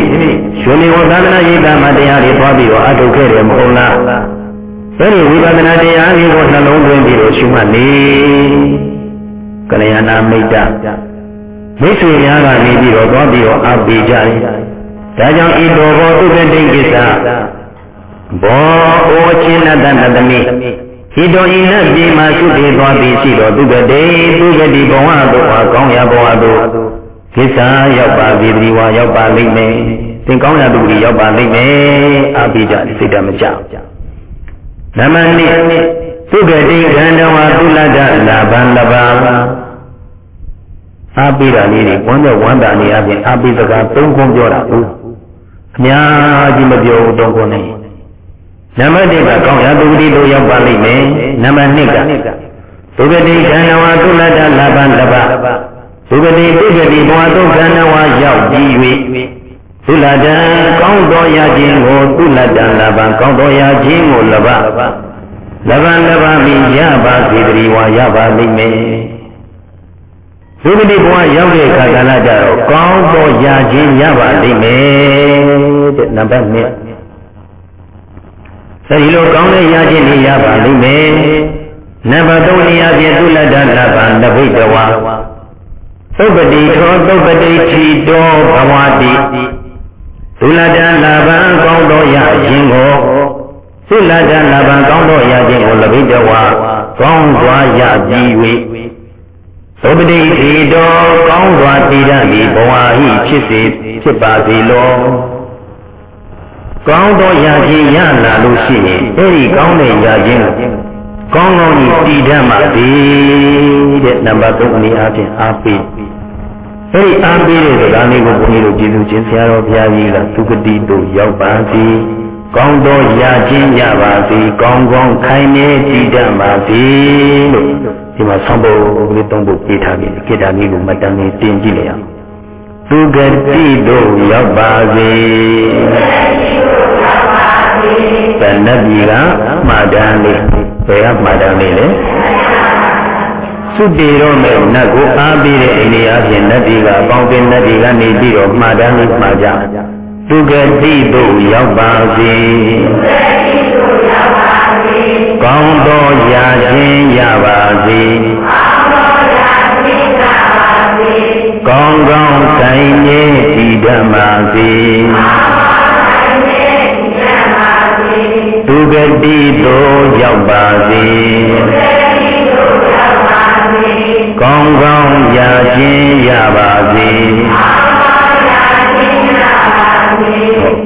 ရှင်နေဝသဒနာရေးတာမှတရားတွေပွားပြီးတော့အထုတ်ခဲ့တယ်မဟုတ်လားအဲဒီဝိပဿနာတရားတွေကိုနှလုံးသွင်းပြီးတော့ရှုမှတ်နေကလျာဏမိတ်တမိတ်ဆွေများကနေပြီးတော့သွားပြီးတော့အားပေးကြတယ်ဒါကြောင့်ဤတော်ဘောဥပ္ပတိကိစ္စဘောဩချင်းနတနတမိ ဤတော်ဤနတ်ပြည်မှာသုတေသွားပြီးရှိတော်သူကတိသူကတိဘဝတို့ဟာကောင်းရာဘဝတို့ကိစ္စရောက်ပါပြီဒီဝါရောက်ပါလိမ့်မယ်သင်ကောင်းရာသူကြီးရောက်ပါလိမ့်မယ်အားပေးကြတယ်စိတ်ဓာတ်မကြနမနိသုကတိခန္ဓဝါသုလတ္တလာဘံလဘာအားပေးတာလေးတွေဝမ်းတဲ့ဝမ်းတာနေအပြင်အားပေးစကားသုံးခုပြောတာဟုတ်အများကြီးမပြောဘူးသုံးခုနဲ့နံ ပါတ်1ကကောင်းရာသူတိတို့ရောက်ပါလိမ့်မယ်နံပါတ်2ကသုဂတိခန္ဓဝါသုလတ္တလဘလဘသုဂတိသုဂတိဘဝသုခန္ဓဝါရောက်ပြီး၍သုလတ္တကောင်းသောရာခြင်းကိုသုလတ္တလဘကောင်းသောရာခြင်းကိုလဘလဘလဘမိရပါစေတည်းဝါရပါလိမ့်မယ်သုဂတိဘဝရောက်တဲ့အခါကာလကြတော့ကောင်းသောရာခြင်းရပါလိမ့်မယ်တဲ့နံပါတ်2 အဲဒီလိုကောင်းတဲ့ရခြင်းတွေရပါလိမ့်မယ်နံပါတ်3နေရာဖြင့်သုလတ္တလဘလဘိတဝါသုပတိထောသုပတိထီတောဘဝတိသုလတ္တလဘံကောင်းသောရခြင်းကိုသုလတ္တလဘံကောင်းသောရခြင်းကိုလဘိတဝါကောင်းစွာရပြီး၍သုပတိထီတောကောင်းစွာတည်ရမည်ဘဝဟိဖြစ်စေဖြစ်ပါစေလော ကောင်းသောရာခြင်းရလာလို့ရှိရင်အဲဒီကောင်းတဲ့ရာခြင်းကိုကောင်းကောင်းကြီးတည်တတ်မှသည်တဲ့နံပါတ်3အနေအားဖြင့်အားပေးအဲဒီအားပေးတဲ့စကားလေးကိုဘုန်းကြီးတို့ကျေးဇူးချင်းဆရာတော်ဘုရားကြီးကသုကတိတို့ရောက်ပါစေကောင်းသောရာခြင်းရပါစေကောင်းကောင်းခိုင်နေတည်တတ်ပါစေလို့ဒီမှာဆောင်းဖို့ကလေးသုံးဖို့ပေးထားပြီကိတ္တာလေးကိုမတန်နေတင်ကြည့်လိုက်အောင်သုကတိတို့ရောက်ပါစေ တဏှပြီကမှာတန်းလေးဘယ်ကမှာတန်းလေးလဲသုတေရောမဲ့နတ်ကိုအားပေးတဲ့အိန္ဒိယဖြင့်နတ်ဒီကအပေါင်းတင်နတ်ဒီကနေပြီးတော့မှာတန်းလေးမှာကြသူကတိတို့ရောက်ပါစေကောင်းသောရာခြင်းရပါစေကောင်းကောင်းဆိုင်နေတည်ဓမ္မာစေ သူကတိသို့ရောက်ပါစေကောင်းကောင်းရာခြင်းရပါစေ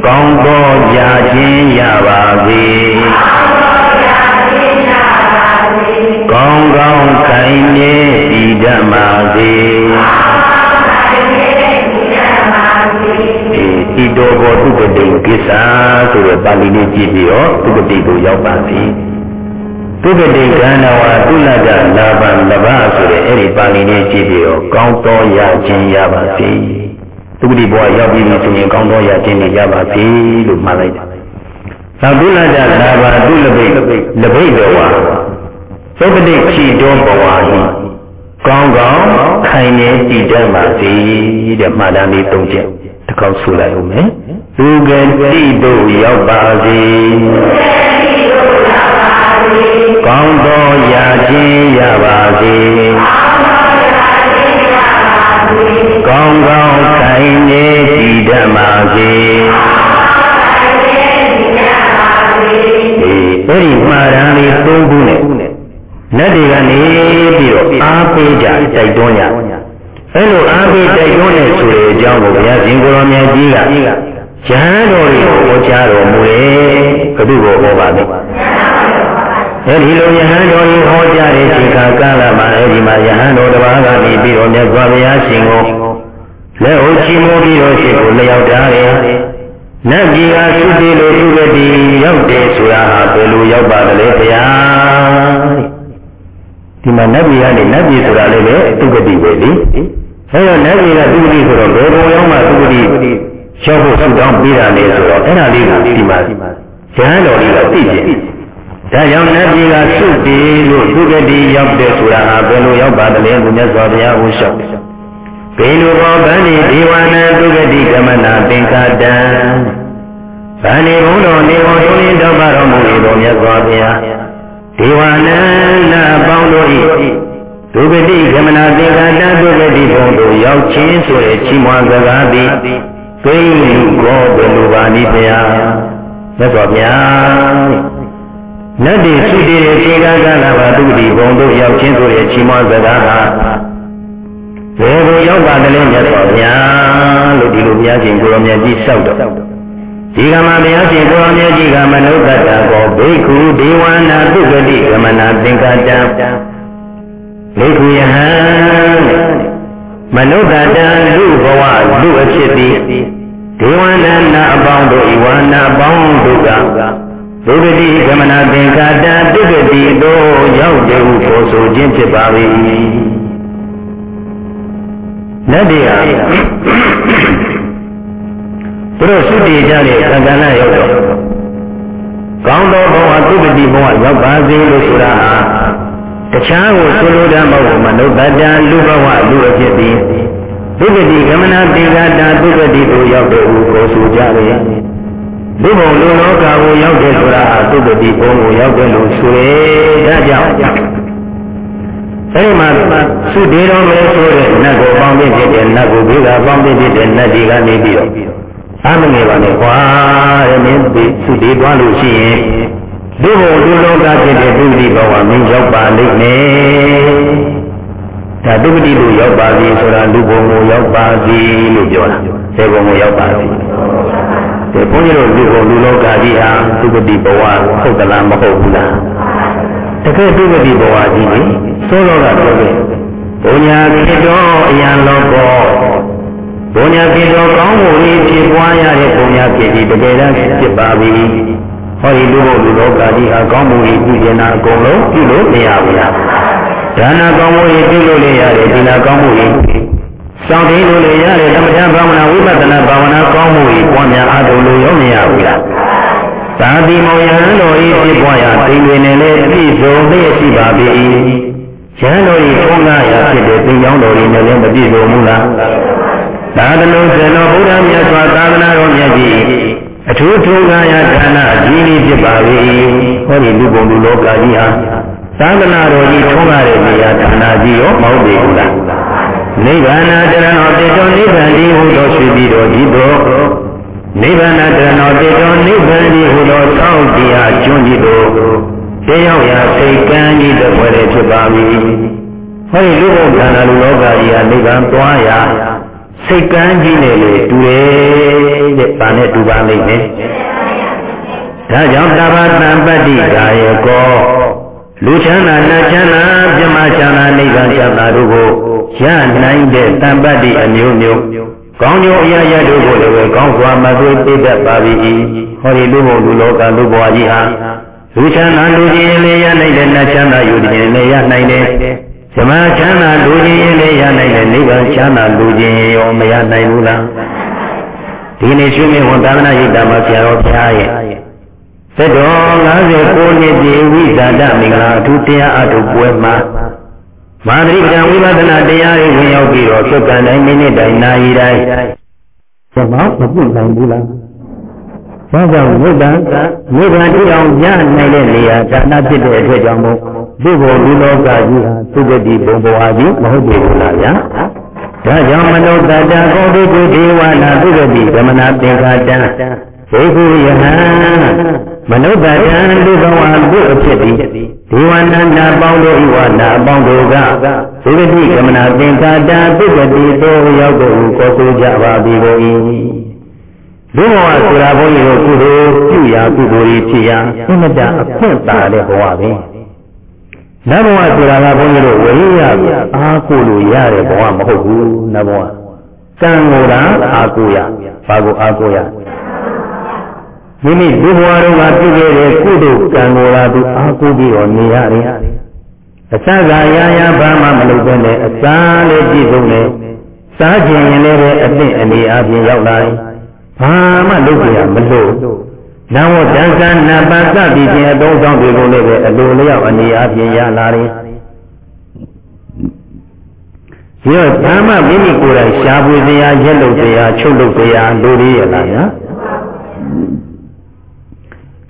ကောင်းသောရာခြင်းရပါစေကောင်းကောင်းခိုင်မြဲတည်တတ်ပါစေ ဤတော်ဘောသူကတိကိစ္စဆိုတဲ့ပါဠိလေးကြည့်ပြီးတော့သူကတိကိုရောက်ပါစေသူကတိကန္နဝသုလတလာဘလဘဆိုတဲ့အဲ့ဒီပါဠိလေးကြည့်ပြီးတော့ကောင်းသောရခြင်းရပါစေသူကတိဘဝရောက်ပြီးဆိုရင်ကောင်းသောရခြင်းတွေရပါစေလို့မှာလိုက်တယ်သဗ္ဗုလတလာဘသုလပိလပိတော်ဝါသုကတိခီတော်ဘဝဟိကောင်းကောင်းခိုင်နေတည်တတ်ပါစေတဲ့မှားတမ်းလေးသုံးချက် တစ်ခေါက်ဆိုလိုက်ဦးမယ်သူကတိတို့ရောက်ပါစေကောင်းသောရာခြင်းရပါစေကောင်းကောင်းခိုင်နေတည်တတ်ပါစေအဲ့ဒီမှားတမ်းလေးသုံးခုနဲ့နတ်တွေကနေပြီးတော့အားပေးကြတိုက်တွန်းကြအဲ့လိုအားပေးတိုက်တွန်းတဲ့ဆိုတဲ့အ ကြောင်းကိုဘုရားရှင်ကိုရောမြတ်ကြီးကဉာဏ်တော်တွေကိုဟောကြားတော်မူတယ်ဘုသူ့ကိုဟောပါမယ်အဲဒီလိုယဟန်တော်ကြီးဟောကြားတဲ့ချိန်ခါကာလမှာအဲဒီမှာယဟန်တော်တစ်ပါးကနေပြီးတော့မြတ်စွာဘုရားရှင်ကိုလက်ဟုတ်ချီးမွမ်းပြီးတော့ရှင်ကိုလျှောက်ထားတယ်နတ်ကြီးကသုတိလိုသူကတိရောက်တယ်ဆိုတာဟာဘယ်လိုရောက်ပါသလဲဘုရားဒီမှာနတ်ပြည်ကနေနတ်ပြည်ဆိုတာလည်းပဲသူကတိပဲလေ အဲတော့နတ်ပြည်ကသူကတိဆိုတော့ဘယ်ပုံရောက်မှသူကတိရှောက်ဖို့ဆုတောင်းပေးတာလေဆိုတော့အဲ့ဒါလေးကိုဒီမှာဇာန်တော်လေးကသိကျင်ဒါကြောင့်နတ်ပြည်ကသုတိလို့သူကတိရောက်တယ်ဆိုတာဟာဘယ်လိုရောက်ပါသလဲဘုရားစွာဘုရားဟောလျှောက်ဘေလူဘောဗန္ဒီဒီဝနာသူကတိကမနာသင်္ခတံဗန္ဒီဘုံတော်နေဝတွင်တော်ပါတော်မူ၏တော်မြတ်စွာဘုရားဒေဝနန္ဒပေါင်းတို့ဤ ဒုဂတိကမနာသင်္ကာတဒုဂတိဘုံတို့ရောက်ချင်းဆိုတဲ့ချီးမွမ်းစကားသည်သိလူကောဘယ်လိုပါနည်းဗျာမြတ်စွာဘုရားနတ်တိသုတိရဲ့ခြေကားကလာပါဒုဂတိဘုံတို့ရောက်ချင်းဆိုတဲ့ချီးမွမ်းစကားဟာဘယ်လိုရောက်ပါသလဲမြတ်စွာဘုရားလို့ဒီလိုဘုရားရှင်ကိုရောမြတ်ကြီးလျှောက်တော့ဒီကမှာဘုရားရှင်ကိုအမြဲကြီးကမနုဿတ္တကောဘိက္ခုဒေဝနာသုဂတိကမနာသင်္ကတံ ဘိက္ခုယဟံမနုဿတ္တလူဘဝလူအဖြစ်သည်ဒေဝနာနာအပေါင်းတို့ဤဝါနာအပေါင်းတို့ကသုဂတိကမနာသင်္ကတံသုဂတိတို့ရောက်တယ်ဟုခေါ်ဆိုခြင်းဖြစ်ပါ၏နတ်တရားသူတို့သုတေကြတဲ့သံဃာနာရောက်တော့ကောင်းသောဘဝသုတတိဘဝရောက်ပါစေလို့ဆိုတာဟာ တခြားကိုဆိုလိုတာမဟုတ်ဘူးမနုဿတံလူဘဝလူအဖြစ်သည်သုတတိကမနာတေဂတာသုတတိကိုရောက်တဲ့ဟုကိုဆိုကြတယ်လူဘုံလူလောကကိုရောက်တဲ့ဆိုတာဟာသုတတိဘုံကိုရောက်တယ်လို့ဆိုရဲဒါကြောင့်အဲဒီမှာသုတေတော်မဲဆိုတဲ့နတ်ကိုပေါင်းပြီးဖြစ်တဲ့နတ်ကိုဘေးကပေါင်းပြီးဖြစ်တဲ့နတ်ဒီကနေပြီးတော့အားမငယ်ပါနဲ့ကွာတဲ့မင်းဒီသူဒီသွားလို့ရှိရင် ဒီဘုံဒီလောကဖြစ်တဲ့ဒုတိဘဝမင်းရောက်ပါလိမ့်မယ်ဒါဒုတိလို့ရောက်ပါပြီဆိုတာလူဘုံကိုရောက်ပါပြီလို့ပြောတာစေဘုံကိုရောက်ပါပြီဒီဘုန်းကြီးတို့လူဘုံလူလောကကြီးဟာဒုတိဘဝဟုတ်သလားမဟုတ်ဘူးလားတကယ်ဒုတိဘဝကြီးလေသောလောကပြောခဲ့ဘုညာဖြစ်တော်အယံလောကောဘုံညာဖြစ်သောကောင်းမှုဤဖြစ်ပွားရတဲ့ဘုံညာဖြစ်ပြီးတကယ်တမ်းဖြစ်ပါပြီ။ ဟောဒီလူဘုလူလောကကြီးဟာကောင်းမှုဤပြုကျင်တာအကုန်လုံးပြုလို့မရဘူးလား။ဒါနကောင်းမှုဤပြုလို့လည်းရတယ်ဒီနာကောင်းမှုဤစောင့်တည်လို့လည်းရတယ်သမထဘာဝနာဝိပဿနာဘာဝနာကောင်းမှုဤပွားများအားထုတ်လို့ရောမရဘူးလား။သာတိမောယဟန်တော်ဤဖြစ်ပွားရာသိတွေနဲ့လည်းပြည့်စုံလျက်ရှိပါပြီ။ယဟန်တော်ဤထုံးကားရာဖြစ်တဲ့သင်္ကြောင်းတော်ဤနဲ့လည်းမပြည့်စုံဘူးလား။သာသနုစေနောဘုရားမြတ်စွာသာသနာတော်မြတ်ကြီး အထူးထူးကာယဌာနကြီးလေးဖြစ်ပါ၏ဟောဒီလူပုံလူလောကကြီးဟာသာသနာတော်ကြီးထုံးကားတဲ့နေရာဌာနကြီးရောမဟုတ်ပေဘူးလားနိဗ္ဗာန်တရဏောတေတောနိဗ္ဗာန်ဒီဟုသောရှိပြီးတော်ဒီတော်နိဗ္ဗာန်တရဏောတေတောနိဗ္ဗာန်ကြီးဟူသောသောက်တရားကျွန်းကြီးတို့တရားရာစိတ်ကံကြီးတစ်ခွဲဖြစ်ပါပြီဟောဒီလူဘုရားနာလူလောကကြီးဟာနိဗ္ဗာန်သွားရာ စိတ်ကံကြီးနဲ့လေတူတယ်တဲ့။ဒါနဲ့တူပါလိမ့်မယ်။ဒါကြောင့်တဘာတံပတ္တိကာယေကောလူချမ်းသာနတ်ချမ်းသာပြမချမ်းသာနိဗ္ဗာန်ချမ်းသာတို့ကိုရနိုင်တဲ့တံပတ္တိအမျိုးမျိုးကောင်းကျိုးအရာရတို့ကိုလည်းပဲကောင်းစွာမသွေးပြတတ်ပါပြီ။ဟောဒီလူဘုံလူလောကလူဘဝကြီးဟာလူချမ်းသာလူကြီးလည်းရနိုင်တဲ့နတ်ချမ်းသာယူခြင်းလည်းရနိုင်တယ်။ ဇမချမ်းသာလူကြီးလည်းရနိုင်တဲ့နိဗ္ဗာန်ချမ်းသာလူကြီးရောမရနိုင်ဘူးလား။ဒီနေ့ရှင်မေဝန်သာသနာ့ရိပ်တာမှာဆရာတော်ဘုရားရဲ့သက်တော်59နှစ်ပြည့်ဝိဇာတမင်္ဂလာအထူးတရားအထုပွဲမှာမာသရိပဒံဝိပဿနာတရားတွေဝင်ရောက်ပြီးတော့သုတ်ကံတိုင်းမိနစ်တိုင်းနာရီတိုင်းဘာမှမပြုနိုင်ဘူးလား။ဘာကြောင့်မြတ်တန်မြတ်တန်တရားရနိုင်တဲ့နေရာဌာနဖြစ်တဲ့အတွက်ကြောင့်မို့ ဒီဘုံဒီလောကကြီးဟာသုဂတိဘုံဘဝကြီးမဟုတ်ဘူးလားဗျာ။ဒါကြောင့်မနုဿတကောတိကုဒေဝနာသုဂတိဓမ္မနာသင်္ခါတံဘေကုယဟံမနုဿတံလူဘဝလူအဖြစ်သည်ဒေဝနန္ဒပေါင်းတို့ဤဝနာအပေါင်းတို့ကသုဂတိကမနာသင်္ခါတသုဂတိတို့ရောက်တို့ကိုကိုဆိုကြပါပြီကို၏လူဘဝဆိုတာဘုန်းကြီးတို့ကုသိုလ်ပြုရာကုသိုလ်ကြီးဖြစ်ရာအမတအခွင့်သာတဲ့ဘဝပဲ နတ်ဘဝဆိုတာကဘုန်းကြီးတို့ဝိရိယအားကိုလို့ရတဲ့ဘဝမဟုတ်ဘူးနတ်ဘဝကံကိုယ်တာအားကိုရဘာကိုအားကိုရမိမိဒီဘဝတုန်းကပြုခဲ့တဲ့ကုသိုလ်ကံကိုယ်တာသူအားကိုပြီးတော့နေရတယ်အစကရာရာဘာမှမလုပ်ဘဲနဲ့အစားလေးပြည့်စုံတယ်စားခြင်းရင်လည်းပဲအသင့်အနေအချင်းရောက်လာတယ်ဘာမှလုပ်ကြရမလို့ နဝတ္တကနာပသတိခြင်းအသုံးဆောင်တွေကိုလည်းပဲအလိုလျောက်အနေအချင်းရလာတယ်ဒီတော့ဓမ္မမိမိကိုယ်တိုင်ရှားပွေစရာရက်လုပ်စရာချုပ်လုပ်စရာလိုရရလားညာ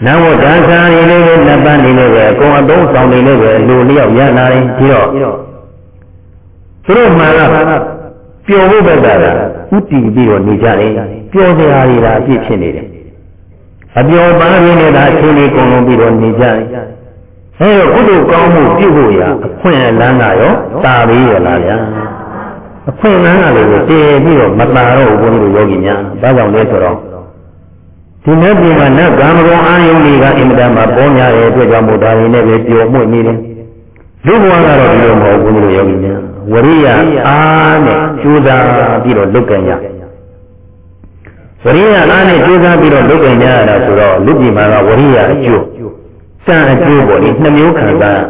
နဝတ္တခာရီလေးပဲနှစ်ပန်းနေလေးပဲအကုန်အသုံးဆောင်နေလေးပဲလူလျောက်ရလာရင်ဒီတော့သူတို့မှန်ကပျော်ဖို့ပဲတာဥတည်ပြီးတော့နေကြတယ်ပျော်စရာတွေဒါအပြည့်ဖြစ်နေတယ် အပျော်ပါးရင်းနဲ့ဒါအချင်းလေးကုန်လုံးပြီးတော့နေကြတယ်အဲတော့ကုသိုလ်ကောင်းမှုပြုဖို့ရာအခွင့်အလန်းကရောတာပြီးရလားဗျာအခွင့်အလန်းကလည်းတည်ပြီးတော့မတာတော့ဘူးဘုန်းကြီးတို့ယောဂီများဘာကြောင့်လဲဆိုတော့ဒီနေ့ဒီမှာနတ်ကာမဂုဏ်အာယုန်တွေကအင်မတန်မှပေါ်များတဲ့အတွက်ကြောင့်မို့ဒါတွေနဲ့ပဲပျော်မွေ့နေတယ်လူဘဝကတော့ဒီလိုမဟုတ်ဘူးလို့ယောဂီများဝရိယအားနဲ့ကြိုးစားပြီးတော့လုပ်ကြရ ဝရိယအားနဲ့ကြိုးစားပြီးတော့လုပ်ကြရတာဆိုတော့လူပြည်မှာကဝရိယအကျိုးစံအကျိုးပေါ့လေနှစ်မျိုးခံစား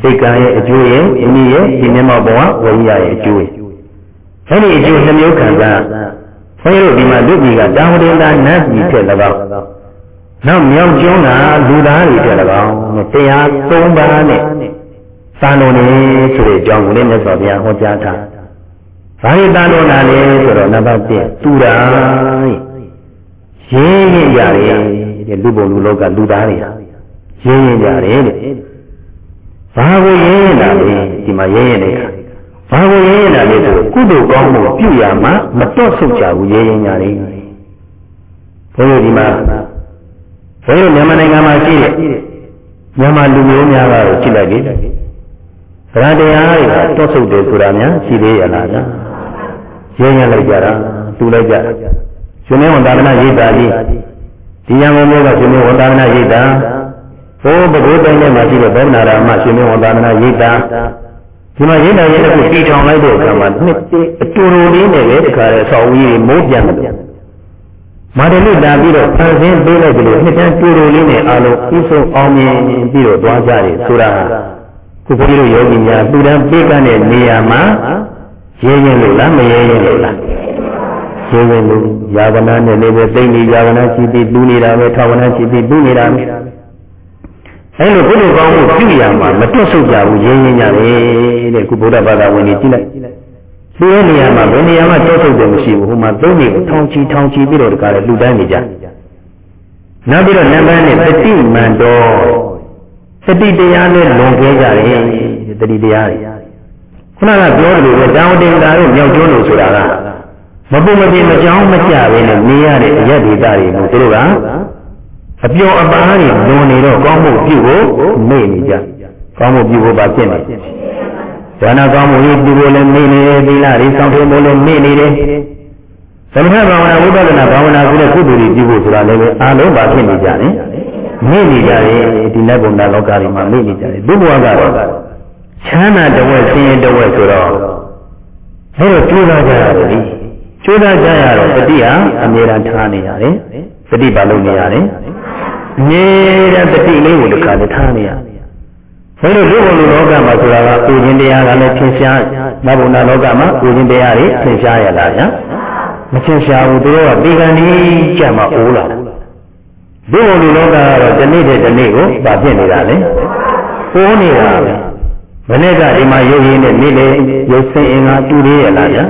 စိတ်ကံရဲ့အကျိုးရဲ့အနည်းရဲ့ဒီမျက်မှောက်ဘဝဝရိယရဲ့အကျိုးအဲ့ဒီအကျိုးနှစ်မျိုးခံစားဘုန်းကြီးတို့ဒီမှာလူပြည်ကတာဝတင်သာနတ်ပြည်ဖြစ်၎င်းနောက်မြောက်ကျွန်းကလူသားတွေဖြစ်၎င်းတရား၃ပါးနဲ့သာလုံးနေဆိုတဲ့အကြောင်းကိုလည်းမြတ်စွာဘုရားဟောကြားထား ဘာလို့သာလုံးတာလဲဆိုတော့နံပါတ်1တူတာရင်းရင်ကြတယ်တဲ့လူပုံလူလောကလူသားတွေရင်းရင်ကြတယ်တဲ့ဘာကိုရင်းရင်တာလဲဒီမှာရင်းရင်တဲ့ဘာကိုရင်းရင်တာလဲဆိုကုသိုလ်ကောင်းမှုပြုရမှာမတော့ဆုတ်ကြဘူးရင်းရင်ကြတယ်ဘုန်းကြီးဒီမှာဘုန်းကြီးမြန်မာနိုင်ငံမှာရှိတဲ့မြန်မာလူမျိုးများကတော့ကြည့်လိုက်ပြီဗရာတရားတွေကတောဆုပ်တယ်ဆိုတာများရှိသေးရလားဗျာ ရင်းရလိုက်ကြတာတူလိုက်ကြရှင်မင်းဝန်သာသနာရိပ်သာကြီးဒီရံကုန်မြို့ကရှင်မင်းဝန်သာသနာရိပ်သာဘိုးဘဂိုးတိုင်းထဲမှာရှိတဲ့ဘောနာရာမရှင်မင်းဝန်သာသနာရိပ်သာဒီမှာရိပ်သာရိပ်တစ်ခုတီထောင်လိုက်တဲ့အခါမှာနှစ်အတူတူလေးနဲ့ပဲတခါလေဆောင်းကြီးမိုးပြန်တယ်မာတလိတာပြီးတော့ဖန်ဆင်းပေးလိုက်တယ်လို့နှစ်တန်းတူတူလေးနဲ့အားလုံးဥဆုံးအောင်မြင်ပြီးတော့သွားကြတယ်ဆိုတာခုဘုန်းကြီးတို့ယောဂီများသူတန်းပေးကတဲ့နေရာမှာ ရင်းရင်လို့လားမရင်းရင်လို့လားရင်းရင်လို့ယာဝနာနဲ့လည်းပဲသိနေယာဝနာရှိပြီးလူနေတာပဲထာဝနာရှိပြီးလူနေတာပဲအဲလိုဘုလိုကောင်းမှုပြုရမှာမတွတ်ဆုတ်ကြဘူးရင်းရင်ကြတယ်တဲ့ခုဗုဒ္ဓဘာသာဝင်ကြီးကြည့်လိုက်ဒီနေရာမှာဘယ်နေရာမှာတွတ်ဆုတ်တယ်မရှိဘူးဟိုမှာသုံးနေထောင်ချီထောင်ချီပြီးတော့တကားလေလူတန်းနေကြနောက်ပြီးတော့နံပါတ်နဲ့တတိမန္တောသတိတရားနဲ့လွန်ခဲ့ကြတယ်သတိတရားတွေခု နကပြောတယ်လို့တောင်တင်တာတို့မြောက်ကျွန်းလို့ဆိုတာကမပူမပြင်းမကြောင်းမကြပဲနဲ့နေရတဲ့အရက်ဒေသတွေကိုသူတို့ကအပျော်အပါးတွေလွန်နေတော့ကောင်းမှုပြုဖို့မေ့နေကြကောင်းမှုပြုဖို့ပါဖြစ်နေဒါနကောင်းမှုပြုဖို့လည်းမေ့နေတယ်သီလတွေစောင့်ထဖို့လည်းမေ့နေတယ်သမထဘာဝနာဝိပဿနာဘာဝနာဆိုတဲ့ကုသိုလ်တွေပြုဖို့ဆိုတာလည်းအားလုံးပါဖြစ်နေကြတယ်မေ့နေကြတယ်ဒီလက်ဘုံနာလောကတွေမှာမေ့နေကြတယ်ဒီဘဝကတော့ ချမ်းသာတဝက်ဆင်းရဲတဝက်ဆိုတော့အဲတော့ကြိုးစားကြရတယ်ဒီကြိုးစားကြရတော့တတိဟာအမြဲတမ်းထားနေရတယ်တတိပါလို့နေရတယ်အမြဲတမ်းတတိလေးကိုတစ်ခါတည်းထားနေရတယ်ဘယ်လိုဒီဘုံလူလောကမှာဆိုတာကကိုခြင်းတရားကလည်းသင်ရှားမဘုံနာလောကမှာကိုခြင်းတရားတွေသင်ရှားရလားညာမသင်ရှားဘူးသူတို့ကဒီကံဒီကြံမှာအိုးလာဒီဘုံလူလောကကတော့ဒီနေ့တည်းဒီနေ့ကိုဗာပြင့်နေတာလေအိုးနေတာပဲ မနေ့ကဒီမှာရုပ်ရည်နဲ့နေ့လေရုပ်စင်အင်္ဂါတူသေးရလားဗျာ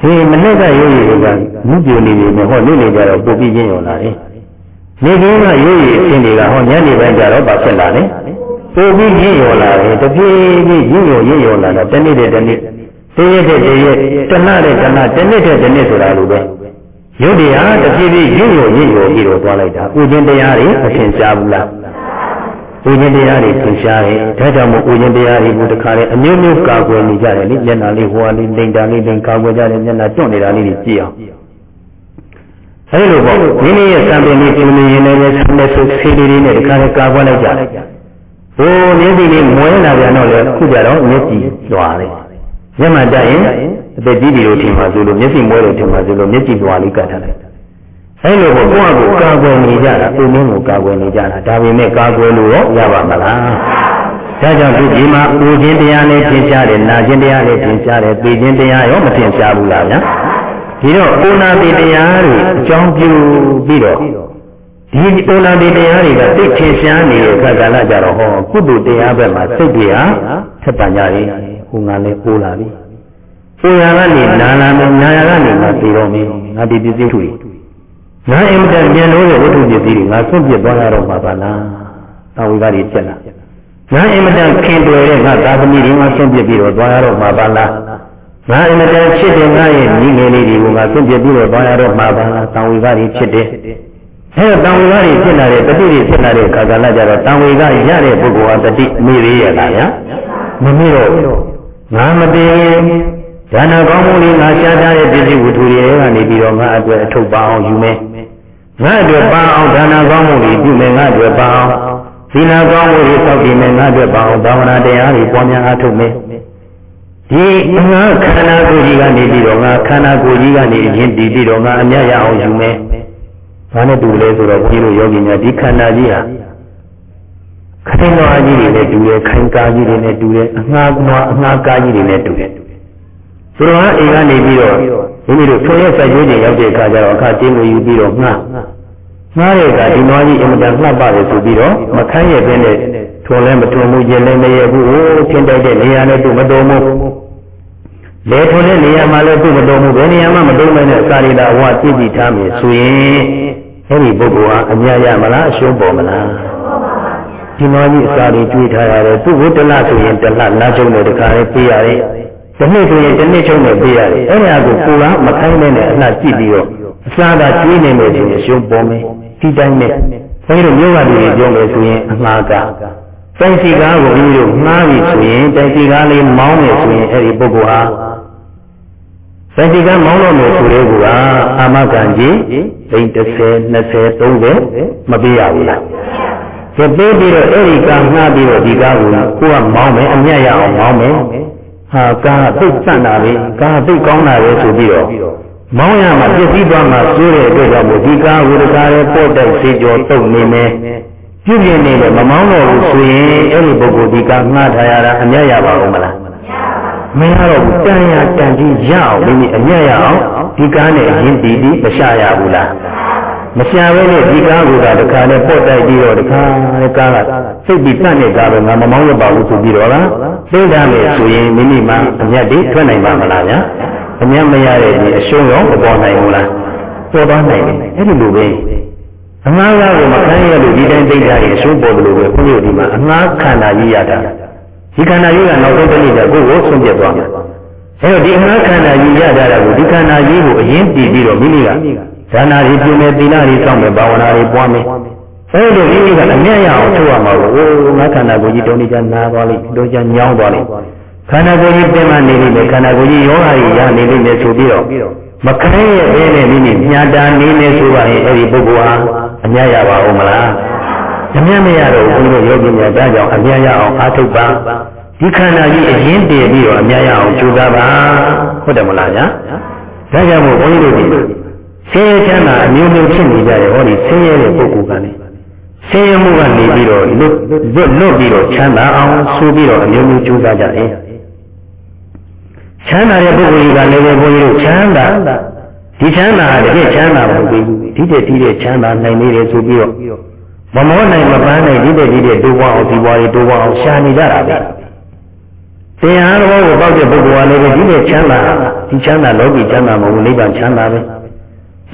ဟေးမနေ့ကရုပ်ရည်ကမြုပ်ပြနေနေမယ်ဟောနေ့နေကြတော့ပုတ်ပြီးချင်းရောလာတယ်နေ့ကင်းကရုပ်ရည်အင်းတွေကဟောညနေပိုင်းကျတော့ဗာဖြစ်လာတယ်ပို့ပြီးရင့်ရော်လာတယ်တပြေးပြီးရင့်ရော်ရင့်ရော်လာတာတနေ့တည်းတနေ့တရက်တဲ့တရက်တလတဲ့တလတနေ့တဲ့တနေ့ဆိုတာလိုပဲရုပ်တရားတပြေးပြီးရင့်ရော်ရင့်ရော်ပြီးတော့သွားလိုက်တာဥခြင်းတရားတွေအထင်ရှားဘူးလား ဥခြင်းတရားတွေထင်ရှားတယ်ဒါကြောင့်မို့ဥခြင်းတရားတွေကိုတခါလေအမျိုးမျိုးကာကွယ်နေကြတယ်လေမျက်နှာလေးဟိုဟာလေးလိန်တာလေးလိန်ကာကွယ်ကြတယ်မျက်နှာတွန့်နေတာလေးတွေကြည့်အောင်အဲလိုပေါ့မိမိရဲ့စံပင်လေးပြင်နေရင်လည်းဆံတဲ့ဆုဆေးလေးတွေနဲ့တခါလေကာကွယ်လိုက်ကြတယ်ဟိုမျက်စိလေးမွဲလာပြန်တော့လေခုကြတော့မျက်ကြည့်လွှာလေမျက်မှန်တက်ရင်အသက်ကြီးပြီလို့ထင်ပါဆိုလို့မျက်စိမွဲလို့ထင်ပါဆိုလို့မျက်ကြည့်လွှာလေးကတ်ထားလိုက် အဲလိုကိုကိုယ့်အကိုကာကွယ်နေကြတာကိုမင်းကိုကာကွယ်နေကြတာဒါပေမဲ့ကာကွယ်လို့ရောရပါမလားဒါကြောင့်ဒီဒီမှာပူခြင်းတရားနဲ့သင်ရှားတယ်နာခြင်းတရားနဲ့သင်ရှားတယ်သိခြင်းတရားရောမသင်ရှားဘူးလားဗျာဒီတော့ဥနာတိတရားတွေအကြောင်းပြုပြီးတော့ဒီပုံနာဒီတရားတွေကသိထင်ရှားနေတဲ့ခါကာလကြတော့ဟောကုသိုလ်တရားဘက်မှာစိတ်တွေဟာထက်ပံကြတယ်ဟိုငါလည်းပိုးလာပြီပူရာကနေနာလာမယ်နာရာကနေငါပြေတော့မယ်ငါဒီပစ္စည်းတွေ ငါအင်မတန်ပြန်လို့တဲ့ဝတ္ထုပစ္စည်းတွေငါဆွန့်ပစ်သွားရတော့မှာပါလားတာဝေကတွေပြက်လာငါအင်မတန်ခင်တွယ်တဲ့ငါသာသမီတွေငါဆွန့်ပစ်ပြီးတော့သွားရတော့မှာပါလားငါအင်မတန်ချစ်တဲ့ငါရဲ့ညီငယ်လေးတွေကိုငါဆွန့်ပစ်ပြီးတော့သွားရတော့မှာပါလားတာဝေကတွေဖြစ်တယ်အဲတံဝေကတွေဖြစ်လာတဲ့တတိတွေဖြစ်လာတဲ့ခါကလာကြတော့တံဝေကရတဲ့ပုဂ္ဂိုလ်ဟာတတိမေ့ရရလားဗျာမမေ့တော့ငါမတည်ဒါနကောင်းမှုလေးငါရှားထားတဲ့ပစ္စည်းဝတ္ထုတွေကနေပြီးတော့ငါအတွက်အထုပ်ပါအောင်ယူမယ် ငါအတွက်ပါအောင်ဒါနကောင်းမှုတွေပြုမယ်ငါအတွက်ပါအောင်သီလကောင်းမှုတွေစောင့်တည်မယ်ငါအတွက်ပါအောင်ဘာဝနာတရားတွေပွားများအားထုတ်မယ်ဒီငါခန္ဓာကိုယ်ကြီးကနေပြီးတော့ငါခန္ဓာကိုယ်ကြီးကနေရင်းတည်ပြီးတော့ငါအမြတ်ရအောင်ယူမယ်ဘာနဲ့တူလဲဆိုတော့ကြီးလို့ယောဂီများဒီခန္ဓာကြီးဟာခိုင်နွားကြီးတွေနဲ့တူတယ်ခိုင်ကားကြီးတွေနဲ့တူတယ်အငှားနွားအငှားကားကြီးတွေနဲ့တူတယ်သူတော်ကအိမ်ကနေပြီးတော့ မိမိတို့ဆွေရဲ့စိုက်ကျိုးချိန်ရောက်တဲ့အခါကျတော့အခါတင်းကိုယူပြီးတော့ငှားငှားတဲ့အခါဒီနွားကြီးအင်မတန်လှပတယ်ဆိုပြီးတော့မခန်းရဲ့ပင်နဲ့ထုံလဲမထုံမှုကျင်လဲမရဘူးဟိုထင်းတိုက်တဲ့နေရာနဲ့သူ့မတော်မှုလေထုံတဲ့နေရာမှာလည်းသူ့မတော်မှုဘယ်နေရာမှမတော်မဲနဲ့အစာရတာဝါပြည့်ကြည့်ထားမယ်ဆိုရင်အဲ့ဒီပုဂ္ဂိုလ်ဟာအမြတ်ရမလားအရှုံးပေါ်မလားဒီမောကြီးအစာတွေတွေးထားရတယ်သူ့ကိုတလဆိုရင်တလနားချုံနဲ့တခါလေးပေးရတယ် တစ်နှစ်ဆိုရင်တစ်နှစ်ချုံနဲ့ပေးရတယ်အဲ့ဒါကိုကိုကမခိုင်းနဲ့အလှကြည့်ပြီးတော့အစာသာတွေးနေမယ်ဆိုရင်အရှုံးပေါ်မယ်ဒီတိုင်းနဲ့ဘယ်လိုမျိုးကတည်းကပြောမယ်ဆိုရင်အမှားကတိုက်စီကားကိုမိမိတို့မှားပြီဆိုရင်တိုက်စီကားလေးမောင်းနေဆိုရင်အဲ့ဒီပုဂ္ဂိုလ်ဟာစัจ jika မောင်းလို့မယ်ဆိုတဲ့ကူကအာမခံကြီးသိန်း30 20 30မပေးရဘူးလားကျပေးပြီးတော့အဲ့ဒီကငှားပြီးတော့ဒီကားကိုကိုကမောင်းမယ်အမြတ်ရအောင်မောင်းမယ် ဟာကားသိစန့်တာပဲကားသိကောင်းတာပဲဆိုပြီးတော့မောင်းရမှာပြည့်စည်သွားမှာစိုးတဲ့အတွက်ကြောင့်မို့ဒီကားကိုတကားရဲ့ပို့တိုက်စေကျော်တုတ်နေမယ်ပြုပြင်နေတယ်မမောင်းတော့ဘူးဆိုရင်အဲ့ဒီပုဂ္ဂိုလ်ဒီကားငှားထားရတာအမြတ်ရပါဦးမလားမရတော့ဘူးတန်ရတန်ကြီးရအောင်မိမိအမြတ်ရအောင်ဒီကားနဲ့အရင်ပြီးပြီးမရှာရဘူးလား မရှာဘဲနဲ့ဒီကားကိုတခါနဲ့ပေါ့တိုက်ပြီးတော့တခါနဲ့ကားကစိတ်ပြီးတတ်တဲ့ကားပဲငါမမောင်းရပါဘူးဆိုပြီးတော့လားသိတာမယ်ဆိုရင်မိမိမှအမြတ်တွေထွက်နိုင်ပါမလားဗျာအမြတ်မရတဲ့ဒီအရှုံးရောမပေါ်နိုင်ဘူးလားပေါ်သွားနိုင်တယ်အဲ့ဒီလိုပဲအငှားကားကိုမခံရလို့ဒီတိုင်းသိတာရင်အရှုံးပေါ်တယ်လို့ပဲဘုရားဒီမှာအငှားခန္ဓာကြီးရတာဒီခန္ဓာကြီးကနောက်ဆုံးတစ်နေ့ကျကိုယ်ကိုဆုံးပြတ်သွားမှာဆအဲ့တော့ဒီငါးခန္ဓာကြီးရတာကိုဒီခန္ဓာကြီးကိုအရင်တည်ပြီးတော့မိမိက ဒါနာတွေပြုမယ်သီလတွေစောင့်မယ်ဘာဝနာတွေပွားမယ်အဲ့လိုမိမိကအမြတ်ရအောင်ထုတ်ရမှာကိုငါးခန္ဓာကိုကြီးတုံးနေကြနာသွားလိမ့်တုံးကြညောင်းသွားလိမ့်ခန္ဓာကိုယ်ကြီးပြင်မနေလိမ့်မယ်ခန္ဓာကိုယ်ကြီးယောဂါကြီးရနေလိမ့်မယ်ဆိုပြီးတော့မခိုင်းရဲ့အဲနဲ့မိမိမြာတာနေနေဆိုပါရင်အဲ့ဒီပုဂ္ဂိုလ်ဟာအမြတ်ရပါဦးမလားအမြတ်မရတော့ဘူးဘုရားယောဂီများဒါကြောင့်အမြတ်ရအောင်အားထုတ်ပါဒီခန္ဓာကြီးအရင်တည်ပြီးတော့အမြတ်ရအောင်ကြိုးစားပါဟုတ်တယ်မလားညာဒါကြောင့်မို့ဘုန်းကြီးတို့ဒီ ဆင်းရဲချမ်းသာအမျိုးမျိုးဖြစ်နေကြတယ်ဟောဒီဆင်းရဲတဲ့ပုဂ္ဂိုလ်ကလည်းဆင်းရဲမှုကနေပြီးတော့လွတ်လွတ်လွတ်ပြီးတော့ချမ်းသာအောင်ဆိုပြီးတော့အမျိုးမျိုးကြိုးစားကြတယ်ချမ်းသာတဲ့ပုဂ္ဂိုလ်ကြီးကလည်းပဲဘုန်းကြီးတို့ချမ်းသာဒီချမ်းသာဟာတကယ်ချမ်းသာမဟုတ်ဘူးဒီတဲ့ဒီတဲ့ချမ်းသာနိုင်နေတယ်ဆိုပြီးတော့မမောနိုင်မပန်းနိုင်ဒီတဲ့ဒီတဲ့တိုးပွားအောင်ဒီပွားတွေတိုးပွားအောင်ရှာနေကြတာပဲတရားတော်ကိုပေါက်တဲ့ပုဂ္ဂိုလ်ကလည်းဒီတဲ့ချမ်းသာဒီချမ်းသာလောကီချမ်းသာမဟုတ်ဘူးနိဗ္ဗာန်ချမ်းသာပဲ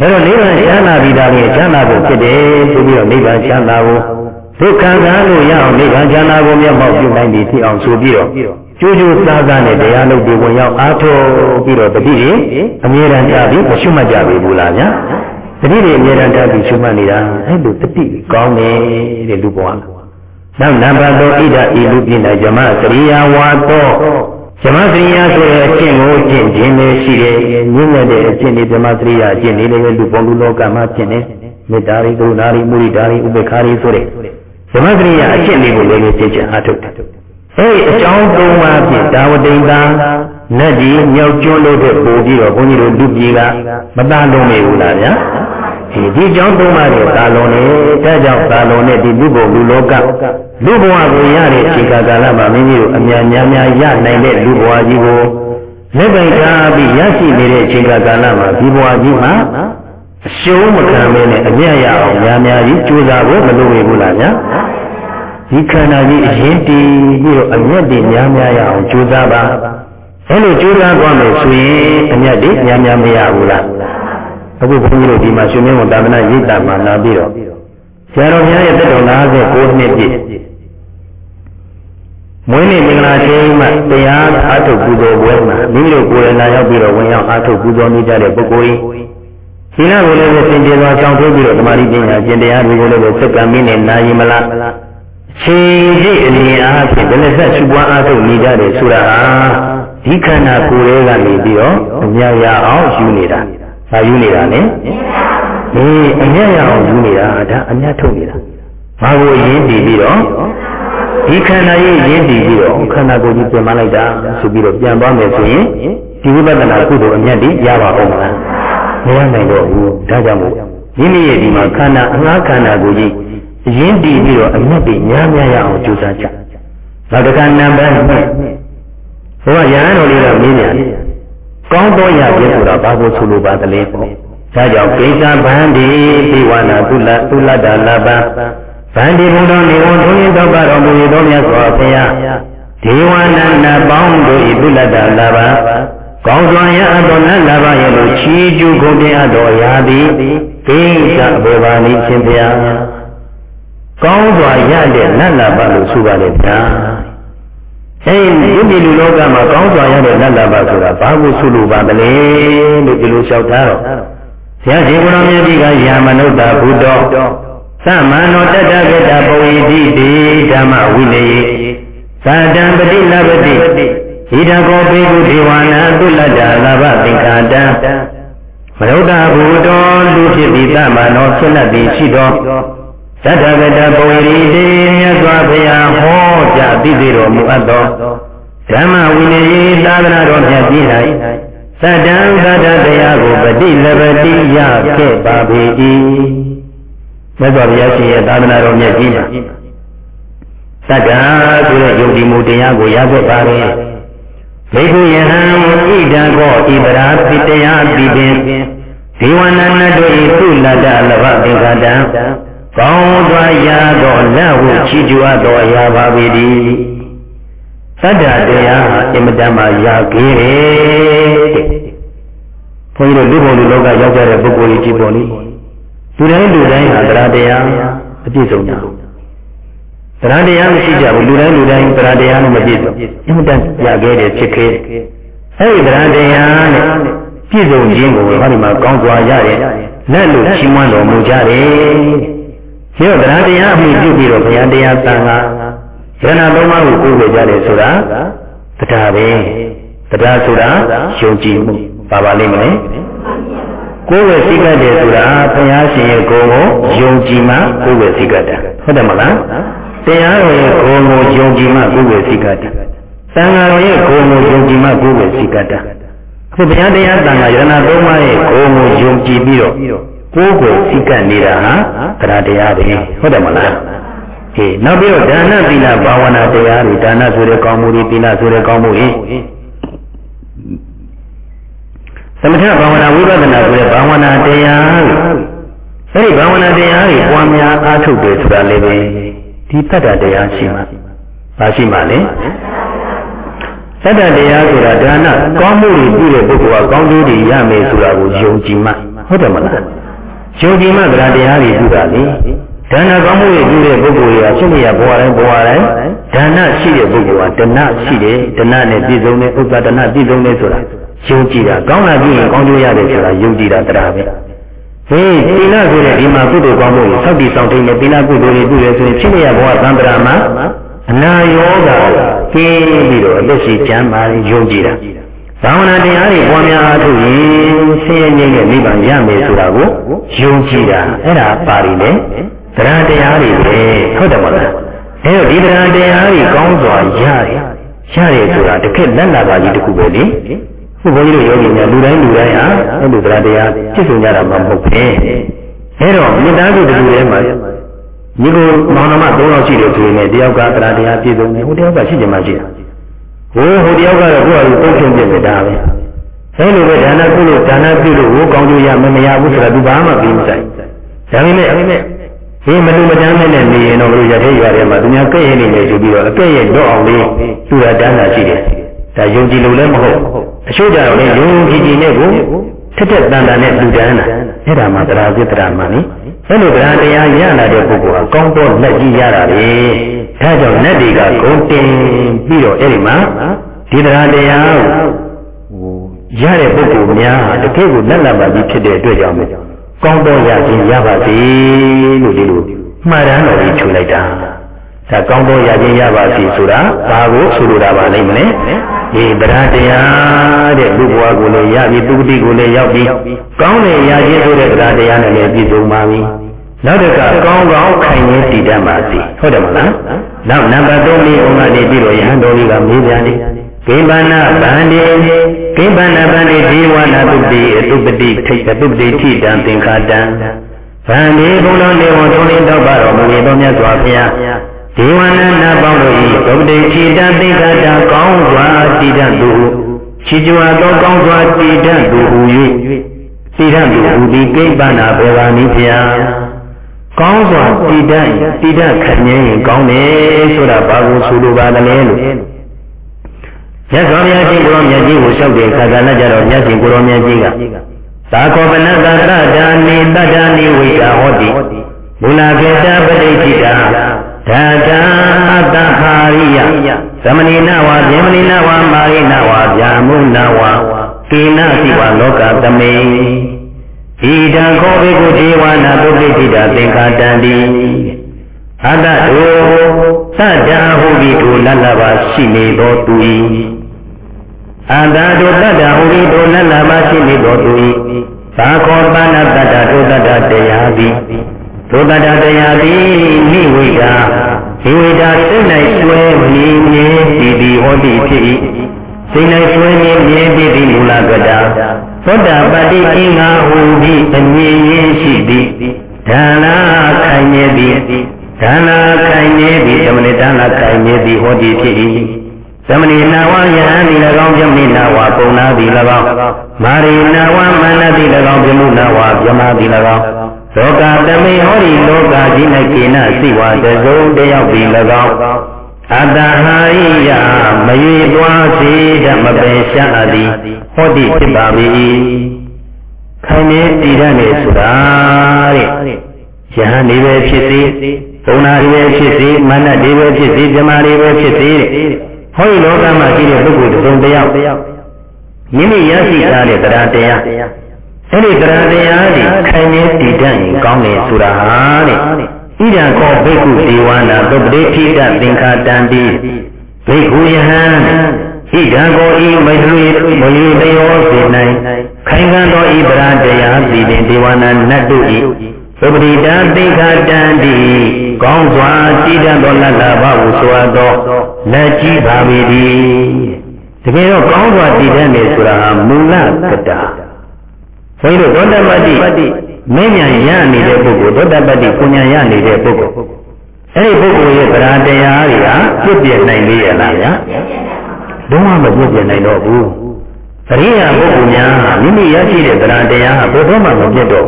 အဲတော့နိဗ္ဗာန်ချမ်းသာပြီးသားလည်းချမ်းသာဖို့ဖြစ်တယ်ဆိုပြီးတော့နိဗ္ဗာန်ချမ်းသာဖို့ဒုက္ခခံလို့ရအောင်နိဗ္ဗာန်ချမ်းသာကိုမျက်မှောက်ပြုနိုင်ပြီဖြစ်အောင်ဆိုပြီးတော့ကျိုးကျိုးစားစားနဲ့တရားလုပ်ပြီးဝင်ရောက်အားထုတ်ပြီးတော့တတိတွေအမြဲတမ်းကြပြီးမရှုမှတ်ကြပြီဘူးလားဗျာတတိတွေအမြဲတမ်းထားပြီးရှုမှတ်နေတာအဲ့လိုတတိကောင်းတယ်တဲ့လူဘဝနောက်နံပါတ်3ဣဒဤလူပြည့်၌ဇမစရိယာဝါသော ဇမစရိယာဆိုတဲ့အကျင့်ကိုကျင့်ခြင်းပဲရှိတယ်။ညဉ့်တဲ့တဲ့အကျင့်တွေဇမစရိယာအကျင့်တွေလည်းလူပေါင်းလူလောကမှာကျင့်တယ်။မေတ္တာရိကရုဏာရိမုရိဒာရိဥပေက္ခာရိဆိုတဲ့ဇမစရိယာအကျင့်တွေကိုလည်းကျင့်ကြအားထုတ်တယ်။အဲဒီအကြောင်းသုံးပါးဖြင့်ဒါဝတိန်သာနတ်ကြီးမြောက်ကျွန်းလို့တဲ့ပို့ပြီးတော့ဘုန်းကြီးတို့လူပြည်ကမသားလုံးနေဘူးလားဗျာ။ဒီဒီကြောင့်သုံးပါးတဲ့သာလွန်နေဒါကြောင့်သာလွန်တဲ့ဒီလူဘုံလူလောက လူဘဝကိုရတဲ့အချိန်ကာလမှာမိမိတို့အများများများရနိုင်တဲ့လူဘဝကြီးကိုလက်ပိုက်ထားပြီးရရှိနေတဲ့အချိန်ကာလမှာဒီဘဝကြီးမှာအရှုံးမခံမင်းနဲ့အမြတ်ရအောင်များများကြီးကြိုးစားဖို့မလိုဘူးလားဗျာဒီခန္ဓာကြီးအရင်တည်ပြီးတော့အမြတ်တွေများများရအောင်ကြိုးစားပါအဲလိုကြိုးစားသွားမယ်ဆိုရင်အမြတ်တွေများများမရဘူးလားအခုဘုန်းကြီးတို့ဒီမှာရှင်မင်းဝန်သာသနာရိပ်တာမှာလာပြီးတော့ဆရာတော်များရဲ့တက်တော်59နှစ်ပြည့် မွေးနေ့မင်္ဂလာချိန်မှာတရားအားထုတ်ပူဇော်ပွဲမှာမိမိတို့ကိုယ်တိုင်လာရောက်ပြီးတော့ဝင်ရောက်အားထုတ်ပူဇော်နေကြတဲ့ပုဂ္ဂိုလ်ကြီးသီလကိုလည်းပဲသင်ကျေစွာကြောင်းထိုးပြီးတော့ဓမ္မရိပညာကျင့်တရားတွေကိုလည်းပဲစက္ကမင်းနဲ့နာယီမလားချိန်ကြီးအမြင်အားဖြင့်ဘယ်နဲ့ဆက်ရှုပွားအားထုတ်နေကြတယ်ဆိုတာဟာဒီခန္ဓာကိုယ်ရဲ့ကနေပြီးတော့အများရအောင်ယူနေတာ။ဘာယူနေတာလဲ။အေးအမြတ်ရအောင်ယူနေတာဒါအမြတ်ထုတ်နေတာ။ဘာကိုရင်းတည်ပြီးတော့ ဒီခန္ဓာကြီးရင်းတည်ပြီးတော့ခန္ဓာကိုယ်ကြီးပြန်မလိုက်တာဆိုပြီးတော့ပြန်သွားမယ်ဆိုရင်ဒီဝိပဿနာကုသိုလ်အမြတ်တွေရပါအောင်မလား။မရနိုင်တော့ဘူး။ဒါကြောင့်မို့မိမိရဲ့ဒီမှာခန္ဓာအငှားခန္ဓာကိုယ်ကြီးရင်းတည်ပြီးတော့အမြတ်တွေများများရအောင်ကြိုးစားကြ။နောက်တစ်ခါနံပါတ်2ဘုရားရဟန်းတော်လေးကမေးပြန်ကောင်းသောရပြည့်ဆိုတာဘာကိုဆိုလိုပါသလဲပေါ့ဒါကြောင့်ကိစ္စဗန္ဒီဒီဝနာသုလသုလတ္တလဘ ဗန္ဒီဘုံတော်နေဝန်ထုံးရင်တော့တော်မူသောမြတ်စွာဘုရားဒေဝနန္ဒပေါင်းတို့ဤသုလတ္တလဘကောင်းစွာရအတော်နတ်လဘရဲ့လို့ချီးကျူးကုန်တဲ့အတော်ရာသည်ကိစ္စဘေဘာနိရှင်ဘုရားကောင်းစွာရတဲ့နတ်လဘလို့ဆိုပါလေဗျာအဲဒီဒီလူလောကမှာကောင်းစွာရတဲ့နတ်လဘဆိုတာဘာကိုဆိုလိုပါမလဲလို့ဒီလိုလျှောက်ထားတော့ဆရာရှင်ကိုရောမြတ်ကြီးကယာမနုဿဘုဒ္ဓသ မန္နောတတ္တဂတပဝိတိတိဓမ္မဝိနယေသာတံပတိလပတိဣဒကောဘေကုဒေဝနာတုလတ္တလဘသင်္ခာတံမနုဿဘုဒ္ဓလူဖြစ်ပြီးသမန္နောဖြစ်လက်သည်ရှိသောသတ္တဂတပဝိရိတိမြတ်စွာဘုရားဟောကြားသိသေးတော်မူအပ်သောဓမ္မဝိနည်းသာသနာတော်မြတ်ကြီး၌သတ္တံသတ္တတရားကိုပฏิလပတိရခဲ့ပါပေ၏ မြတ်စွာဘုရားရှင်ရဲ့သာသနာတော်မြတ်ကြီးမှာသတ္တဆိုတဲ့ယုံကြည်မှုတရားကိုရခဲ့ပါလေဘေကုယဟံဣဒံကောဣပရာပိတယပိပင်ဒေဝနန္တုဤသုလတ္တလဘသင်္ခတံကောင်းစွာရသောလက်ဟုချီးကျူးအပ်တော်ရာပါပေသည်သတ္တတရားဟာအင်မတန်မှရခဲ့တယ်တဲ့ဘုန်းကြီးတို့လူဘုံလူလောကရောက်ကြတဲ့ပုဂ္ဂိုလ်ကြီးပေါ်လိ လူတိုင်းလူတိုင်းဟာတရားတရားအပြည့်စုံကြတရားတရားမရှိကြဘူးလူတိုင်းလူတိုင်းတရားတရားနဲ့မပြည့်စုံအင်မတန်ရခဲ့တယ်ဖြစ်ခဲ့သအဲ့ဒီတရားတရားနဲ့ပြည့်စုံခြင်းကိုဟောဒီမှာကောင်းစွာရတဲ့လက်လို့ချီးမွမ်းတော်မူကြတယ်ဒီတော့တရားတရားအမှုပြုပြီးတော့ဘုရားတရားသံဃာယန္နာသုံးပါးကိုကိုးဝေကြတယ်ဆိုတာတရားပဲတရားဆိုတာယုံကြည်မှုပါပါလိမ့်မလဲ ကိုယ်ဝယ်စိတ်ကတ်တယ်ဆိုတာဘုရားရှင်ရဲ့ကိုယ်ကိုယုံကြည်မှကိုယ်ဝယ်စိတ်ကတ်တာဟုတ်တယ်မလားတရားတော်ရဲ့ကိုယ်ကိုယုံကြည်မှကိုယ်ဝယ်စိတ်ကတ်တာသံဃာတော်ရဲ့ကိုယ်ကိုယုံကြည်မှကိုယ်ဝယ်စိတ်ကတ်တာအခုဘုရားတရားသံဃာယရဏသုံးပါးရဲ့ကိုယ်ကိုယုံကြည်ပြီးတော့ကိုယ်ကိုစိတ်ကတ်နေတာဟာတရားတရားပဲဟုတ်တယ်မလားေးနောက်ပြီးတော့ဒါနသီလဘာဝနာတရားတွေဒါနဆိုတဲ့ကောင်းမှုတွေသီလဆိုတဲ့ကောင်းမှုတွေ သမထဘာဝနာဝိပဿနာဆိုတဲ့ဘာဝနာတရားတွေအဲဒီဘာဝနာတရားတွေပွားများအားထုတ်တယ်ဆိုတာလည်းပဲဒီတတ္တတရားရှိမှဘာရှိမှလဲတတ္တတရားဆိုတာဒါနကောင်းမှုတွေပြုတဲ့ပုဂ္ဂိုလ်ကကောင်းကျိုးတွေရမယ်ဆိုတာကိုယုံကြည်မှဟုတ်တယ်မလားယုံကြည်မှတရားတရားတွေပြုတာလေဒါနကောင်းမှုတွေပြုတဲ့ပုဂ္ဂိုလ်တွေကဖြစ်နေရဘဝတိုင်းဘဝတိုင်းဒါနရှိတဲ့ပုဂ္ဂိုလ်ကဒနရှိတယ်ဒနနဲ့ပြည့်စုံတဲ့ဥပ္ပဒနာပြည့်စုံတဲ့ဆိုတာ ယုံကြည်တာကောင်းလာပြီရင်ကောင်းကျိုးရတယ်ဆိုတာယုံကြည်တာတရားပဲဟေးသီလဆိုတဲ့ဒီမှာကုသိုလ်ကောင်းမှုကိုစောင့်တည်ဆောင်ထိန်တဲ့သီလကုသိုလ်တွေပြုရဆိုရင်ဖြစ်နေရဘဝသံဃာမှာအနာယောဂကင်းပြီးတော့အသက်ရှိကျမ်းမာယုံကြည်တာဘာဝနာတရားတွေပွားများအားထုတ်ရင်ဆင်းရဲငြိမ်းတဲ့နိဗ္ဗာန်ရမယ်ဆိုတာကိုယုံကြည်တာအဲ့ဒါပါရီလေတရားတရားတွေပဲဟုတ်တယ်မလားအဲတော့ဒီတရားတရားတွေကောင်းစွာရတယ်ရတယ်ဆိုတာတကယ်လက်လာပါကြီးတခုပဲလေ ခုဘုန်းကြီးတို့ယောဂီများလူတိုင်းလူတိုင်းဟာအဲ့လိုတရားတရားဖြစ်စုံကြတာမှမဟုတ်ပဲအဲတော့မိသားစုတူထဲမှာညီကိုမောင်နှမ၃ယောက်ရှိတယ်ဆိုရင်တယောက်ကတရားတရားပြည့်စုံတယ်ဟိုတယောက်ကရှိချင်မှရှိတာဟိုဟိုတယောက်ကတော့ကိုယ့်အလိုတုံ့ပြန်ပြတယ်ဒါပဲအဲလိုပဲဒါနပြုလို့ဒါနပြုလို့ဟိုကောင်းကျိုးရမမရဘူးဆိုတာသူဘာမှပြီးမဆိုင်ဒါပေမဲ့ဒီမလူမတန်းမဲ့နဲ့နေရင်တော့ဘုရားရသေးရတယ်မှာသူများကဲ့ရဲ့နေနေဆိုပြီးတော့အကဲ့ရဲ့တော့အောင်လေးသူရတန်းတာရှိတယ် ဒါယုံကြည်လို့လည်းမဟုတ်အချို့ကြတော့လေယုံကြည်ကြည်နဲ့ကိုထက်ထက်တန်တန်နဲ့လူတန်းတာအဲ့ဒါမှတရားပြတ္တရာမှနိအဲ့လိုတရားတရားရလာတဲ့ပုဂ္ဂိုလ်ဟာကောင်းသောလက်ကြီးရတာလေဒါကြောင့်လက်တွေကဂုံတင်ပြီးတော့အဲ့ဒီမှာဒီတရားတရားကိုရတဲ့ပုဂ္ဂိုလ်များတကယ်ကိုလက်လက်ပါပြီးဖြစ်တဲ့အတွက်ကြောင့်ကောင်းသောရခြင်းရပါစေလို့ဒီလိုမှားတမ်းတော်ကြီးခြူလိုက်တာဒါကောင်းသောရခြင်းရပါစေဆိုတာဘာကိုဆိုလိုတာပါလိမ့်မလဲ ဒီတရားတရားတဲ့လူဘဝကိုလည်းရပြီသူတိကိုလည်းရောက်ပြီကောင်းတဲ့ရခြင်းဆိုတဲ့တရားတရားနဲ့လည်းပြည့်စုံပါပြီနောက်တစ်ခါကောင်းကောင်းခိုင်နေတည်တတ်ပါစေဟုတ်တယ်မလားနောက်နံပါတ်3လေးဥမ္မာနေပြီးတော့ယဟန်တော်ကြီးကမေးပြန်တယ်ကိဗ္ဗနာဗန္တိကိဗ္ဗနာဗန္တိဒီဝနာတုတိအတုပတိထိတ်အတုပတိထိတံသင်္ခါတံဗန္တိဘုံတော်နေဝထုံးလင်းတော့ပါတော်မူ၏တော်မြတ်စွာဘုရား ဒီဝနနာပေါင်းတို့၏သုပတိထိတံသင်္ခါတံကောင်းစွာတည်တတ်သူချီကြွားသောကောင်းစွာတည်တတ်သူဟူ၍တည်တတ်သူဟူသည်ကိဗ္ဗနာဘေဝာနိဖျာကောင်းစွာတည်တတ်တည်တတ်ခញ្ញင်းရင်ကောင်းတယ်ဆိုတာဘာကိုဆိုလိုပါသလဲလို့မြတ်စွာဘုရားရှင်ကိုရောမြတ်ကြီးကိုလျှောက်တဲ့ခါကလည်းကြတော့မြတ်ရှင်ကိုရောမြတ်ကြီးကသာခောပနတတ္တဒါနိတတ္တနိဝိတာဟောတိမူလကေတပဋိဋ္ဌိတာ ဒါတာအတ္တဟာရိယသမဏိနဝဗျမဏိနဝမာရိနဝဗျာမုနဝကေနသိဝလောကသမေဣဒံခောဘေကုဒေဝနာပုပ္ပိဋ္ဌိတာသင်္ခါတံတိအတ္တတောသတ္တဟုတိထိုလလဘာရှိနေသောသူ၏အတ္တတို့တတ္တဟူ၏တို့လလမရှိနေတော်သူ၏သာခောပဏတတ္တတို့တတ္တတရားသည် တို့တတ္တတရားသည်နိဝိတာဒီဝိတာစိတ်၌ဆွဲမြည်မြည်သည်သည်ဟောတိဖြစ်၏စိတ်၌ဆွဲမြည်မြည်သည်သည်မူလကတာသောတာပတိအင်္ဂါဟူသည်အမြင်ရင်းရှိသည်ဒါနာခိုင်မြဲသည်ဒါနာခိုင်မြဲသည်သမဏေဒါနာခိုင်မြဲသည်ဟောတိဖြစ်၏သမဏိနာဝယဟန်ဒီ၎င်းပြမိနာဝပုံနာသည်၎င်းမာရိနာဝမန္နသည်၎င်းပြမှုနာဝပြမသည်၎င်း လောကတမေဟောဒီလောကကြီး၌ကိနစိဝတစုံတယောက်သည်၎င်းအတ္တဟာရိယမရွေသွားစေဓမ္မပင်ရှားသည်ဟောတိဖြစ်ပါ၏ခိုင်နေတည်ရနေဆိုတာတဲ့ယဟန်ဒီပဲဖြစ်စေဘုံနာဒီပဲဖြစ်စေမန္တဒီပဲဖြစ်စေပြမဒီပဲဖြစ်စေတဲ့ဟောဒီလောကမှာရှိတဲ့ပုဂ္ဂိုလ်တစ်စုံတစ်ယောက်မိမိရရှိထားတဲ့တရားတရား အဲ့ဒီတရားတရားတွေခိုင်နေတည်တတ်ရင်ကောင်းတယ်ဆိုတာဟာတဲ့ဣဒံခောဘိက္ခုဒေဝနာသုပတိထိတသင်္ခါတံတိဘိက္ခုယဟံဣဒံကိုဤမိတ်ဆွေမလီတယောစေနိုင်ခိုင်ခံသောဤပရာတရားသည်ပင်ဒေဝနာနတ်တို့ဤသုပတိတံသင်္ခါတံတိကောင်းစွာတည်တတ်သောလတ္တဘဟုဆိုအပ်သောလက်ကြီးပါပေသည်တကယ်တော့ကောင်းစွာတည်တတ်နေဆိုတာဟာမူလကတာ ဘုန်းကြီးတို့သောတပတ္တိမင်းညာရနေတဲ့ပုဂ္ဂိုလ်သောတပတ္တိကိုညာရနေတဲ့ပုဂ္ဂိုလ်အဲ့ဒီပုဂ္ဂိုလ်ရဲ့သရတရားတွေကပြည့်ပြည့်နိုင်လေရလားဗျာဘုံကမပြည့်ပြည့်နိုင်တော့ဘူးသရိယာပုဂ္ဂိုလ်များမိမိရရှိတဲ့သရတရားဟာဘယ်တော့မှမပြည့်တော့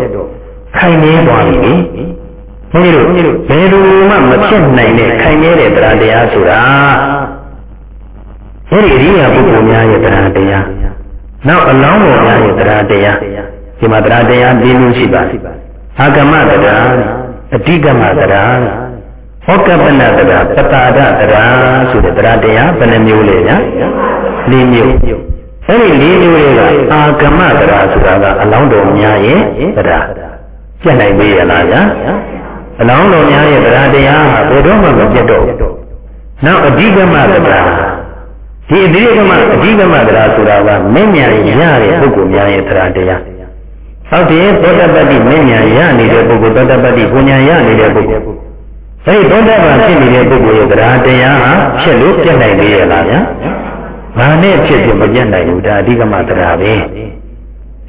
ခိုင်နေသွားပြီလေဘုန်းကြီးတို့ဘယ်လိုမှမဖြစ်နိုင်တဲ့ခိုင်နေတဲ့သရတရားဆိုတာအဲ့ဒီအရိယာပုဂ္ဂိုလ်များရဲ့သရတရားနောက်အလောင်းတော်များရဲ့သရတရား ဒီမှာတရားတရား၄မျိုးရှိပါတယ်အာဂမတရားအဓိကမတရားဟောကပနတရားပတာဒတရားဆိုတဲ့တရားတရားဘယ်နှမျိုးလဲညာ၄မျိုးအဲ့ဒီ၄မျိုးတွေကအာဂမတရားဆိုတာကအလောင်းတော်များရဲ့တရားပြတ်နိုင်သေးရလားဗျာအလောင်းတော်များရဲ့တရားတရားဟာဘယ်တော့မှမပြတ်တော့နောက်အဓိကမတရားဒီအတိကမအဓိကမတရားဆိုတာကမဉ္ဇဉ်ရတဲ့ပုဂ္ဂိုလ်များရဲ့တရားတရား ဟုတ်တယ်သောတပတ္တိမဉ္ဇဉ်ရနေတဲ့ပုဂ္ဂိုလ်သောတပတ္တိပူညာရနေတဲ့ပုဂ္ဂိုလ်အဲဒီသောတပန်ဖြစ်နေတဲ့ပုဂ္ဂိုလ်ရဲ့တရားတရားဟာဖြစ်လို့ပြတ်နိုင်သေးရဲ့လားဗျာဘာနဲ့ဖြစ်ဖြစ်မပြတ်နိုင်ဘူးဒါအဓိကမတရားပဲ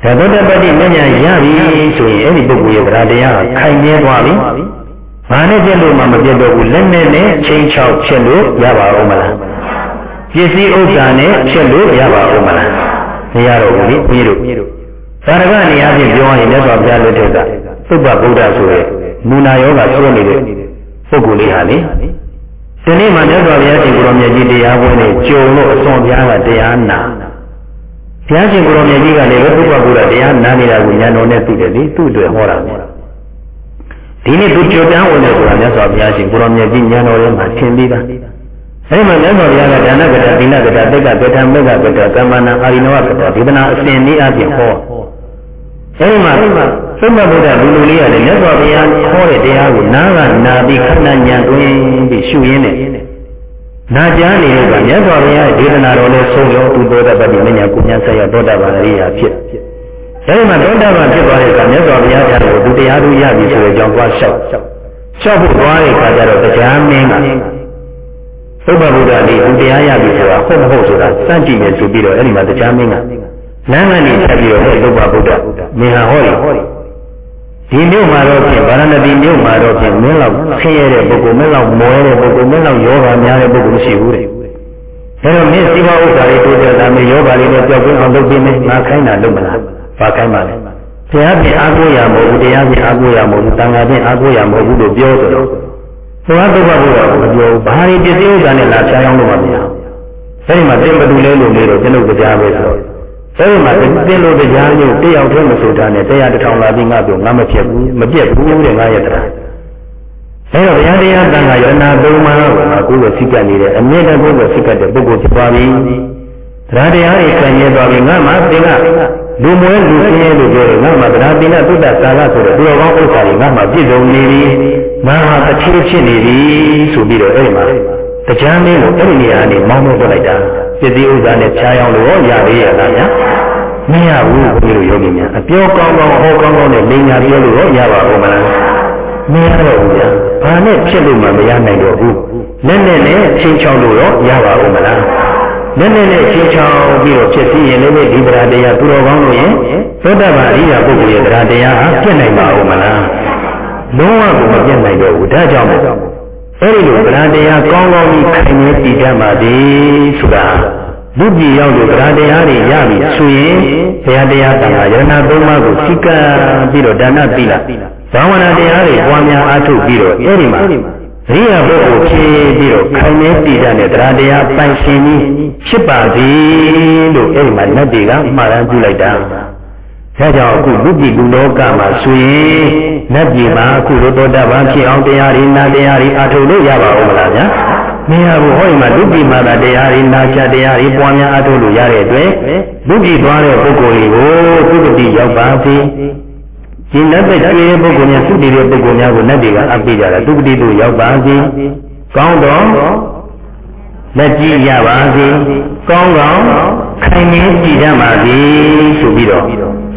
ဒါသောတပတ္တိမဉ္ဇဉ်ရပြီဆိုရင်အဲဒီပုဂ္ဂိုလ်ရဲ့တရားတရားဟာခိုင်မြဲသွားပြီဘာနဲ့ပြတ်လို့မှမပြတ်တော့ဘူးလက်နဲ့နဲ့ချိန်ချောက်ဖြစ်လို့ရပါဦးမလားပစ္စည်းဥစ္စာနဲ့ဖြစ်လို့ရပါဦးမလားမရတော့ဘူးလေဘုရားတို့ သာရကနေအချင်းပြောရင်လည်းဆိုပြလို့တဲ့ကသုဘဗုဒ္ဓဆိုရဲမူနာယောဂဆွဲနေတဲ့ပုဂ္ဂိုလ်လေးဟာလေဒီနေ့မှမြတ်စွာဘုရားရှင်ကိုရောမြတ်ကြီးတရားပွဲနဲ့ကြုံလို့အစွန်ပြားကတရားနာဘုရားရှင်ကိုရောမြတ်ကြီးကလည်းသုဘဗုဒ္ဓတရားနာနေတာကိုဉာဏ်တော်နဲ့သိတယ်လေသူ့အတွက်ဟောတာပဲဒီနေ့သူကြွတန်းဝင်တယ်ဆိုတာမြတ်စွာဘုရားရှင်ကိုရောမြတ်ကြီးဉာဏ်တော်ထဲမှာသင်ပြီးသား အဲဒီမှာမြတ်စွာဘုရားကဒါနကတာသီလကတာတိတ်ကကတာမေဃကတာကမ္မနာအာရိနဝကတာဒေသနာအစဉ်နည်းအပြင်ဟောအဲဒီမှာသုမဗုဒ္ဓလူလူလေးရတယ်မြတ်စွာဘုရားဟောတဲ့တရားကိုနားကနာပြီးခဏညံတွင်းပြီးရှုရင်းနဲ့နာကြားနေတဲ့ကမြတ်စွာဘုရားရဲ့ဒေသနာတော်နဲ့ဆုံးရောသူသောတပတ္တိမညာကုညာဆက်ရသောတာပန်အရိယာဖြစ်အဲဒီမှာသောတာပန်ဖြစ်သွားတဲ့အခါမြတ်စွာဘုရားတရားကိုသူတရားသူရပြီဆိုတဲ့အကြောင်းသွားလျှောက်လျှောက်ဖို့သွားတဲ့အခါကျတော့တရားမင်းက သုဘဗုဒ္ဓလေးသူတရားရပြီဆိုတာဟုတ်မဟုတ်ဆိုတာစမ်းကြည့်မယ်ဆိုပြီးတော့အဲ့ဒီမှာတရားမင်းကလမ်းကနေဆက်ပြီးတော့သုဘဗုဒ္ဓမင်းဟာဟောဒီဒီမြို့မှာတော့ဖြင့်ဗာရဏသီမြို့မှာတော့ဖြင့်မင်းလောက်ဆင်းရဲတဲ့ပုဂ္ဂိုလ်မင်းလောက်မွဲတဲ့ပုဂ္ဂိုလ်မင်းလောက်ယောဂများတဲ့ပုဂ္ဂိုလ်မရှိဘူးတဲ့ဒါတော့မင်းစီမဥစ္စာတွေတိုးတက်တာမင်းယောဂတွေနဲ့ကြောက်ကြအောင်လုပ်ပြီးမင်းငါခိုင်းတာလုပ်မလားဘာခိုင်းပါလဲဘုရားပြင်အားကိုးရမဟုတ်ဘူးတရားပြင်အားကိုးရမဟုတ်ဘူးတန်ခါပြင်အားကိုးရမဟုတ်ဘူးလို့ပြောဆိုတော့ သွားဒုက္ခဘုရားမပြောဘူးဘာတွေပစ္စည်းဥစ္စာနဲ့လာချာအောင်လို့မမြင်အဲဒီမှာတင်ပတူလဲလို့လေတော့ကျွန်ုပ်ကြားပဲဆိုတော့အဲဒီမှာတင်လို့တရားမျိုးတယောက်တည်းမဆိုတာနဲ့တရားတစ်ထောင်လာပြီးငါပြောငါမဖြစ်ဘူးမပြတ်ဘူးတဲ့ငါရဲ့တရားအဲတော့ဘုရားတရားတန်ခါယရနာသုံးပါးကိုငါကိုယ်ကိုစိတ်ကပ်နေတယ်အမြဲတမ်းကိုယ်ကိုစိတ်ကပ်တဲ့ပုဂ္ဂိုလ်ဖြစ်သွားပြီတရားတရားတွေခံရသွားပြီငါမှသင်ကလူမွဲလူစင်းရဲလို့ပြောတယ်ငါမှတရားသင်္ကသုတ္တသာရဆိုတဲ့သူတော်ကောင်းဥစ္စာတွေငါမှပြည့်စုံနေပြီ ငါဟာတစ်ထေးဖြစ်နေပြီဆိုပြီးတော့အဲ့ဒီမှာတရားမင်းကိုအဲ့ဒီနေရာကနေမောင်းမောပြလိုက်တာပစ္စည်းဥစ္စာနဲ့ဖြားအောင်လို့ရသေးရလားဗျာမရဘူးဘုရားယောဂီများအပြောကောင်းကောင်းဟောကောင်းကောင်းနဲ့လိန်ညာပြောလို့ရပါဦးမလားမရတော့ဘူးဗျာဘာနဲ့ဖြစ်လို့မှမရနိုင်တော့ဘူးလက်နဲ့နဲ့ချင်းချောင်းလို့ရောရပါဦးမလားလက်နဲ့နဲ့ချင်းချောင်းပြီးတော့ဖြစ်ပြီးရင်လည်းဒီတရားတရားသူတော်ကောင်းလို့ရင်သောတပန်အရိယာပုဂ္ဂိုလ်ရဲ့တရားတရားဟာပြည့်နိုင်ပါဦးမလား လုံးဝကိုမပြတ်နိုင်တော့ဘူးဒါကြောင့်အဲဒီလိုဗလာတရားကောင်းကောင်းကြီးခိုင်နေတည်တတ်ပါသည်ဆိုတာလူပြည်ရောက်လို့ဗလာတရားတွေရပြီဆိုရင်ဘုရားတရားတန်ခါယရဏသုံးပါးကိုသိကပြီးတော့ဒါနသီလဘာဝနာတရားတွေပွားများအားထုတ်ပြီးတော့အဲဒီမှာရိယာဘုတ်ကိုဖြည့်ပြီးတော့ခိုင်နေတည်တတ်တဲ့တရားတရားပိုင်ရှင်ကြီးဖြစ်ပါသည်လို့အဲဒီမှာနတ်တွေကမှားရန်ပြုလိုက်တာဒါကြောင့်အခုလူပြည်လူလောကမှာဆိုရင် နတ်ပြည်မှာအခုလိုသောတာပန်ဖြစ်အောင်တရားတွေနာတရားတွေအထုလို့ရပါဦးမလားဗျာမရဘူးဟောဒီမှာဒုတိမာတာတရားတွေနာချတရားတွေပွားများအထုလို့ရတဲ့အတွက်ဒုတိသွားတဲ့ပုဂ္ဂိုလ်တွေကိုသုတတိရောက်ပါစေဒီလက်သက်ကျွေးတဲ့ပုဂ္ဂိုလ်များသုတိတဲ့ပုဂ္ဂိုလ်များကိုလက်တွေကအပ်ပေးကြတာသုတတိတို့ရောက်ပါစေကောင်းတော့လက်ကြည့်ရပါစေကောင်းကောင်းခိုင်မြဲကြည်ရပါစေဆိုပြီးတော့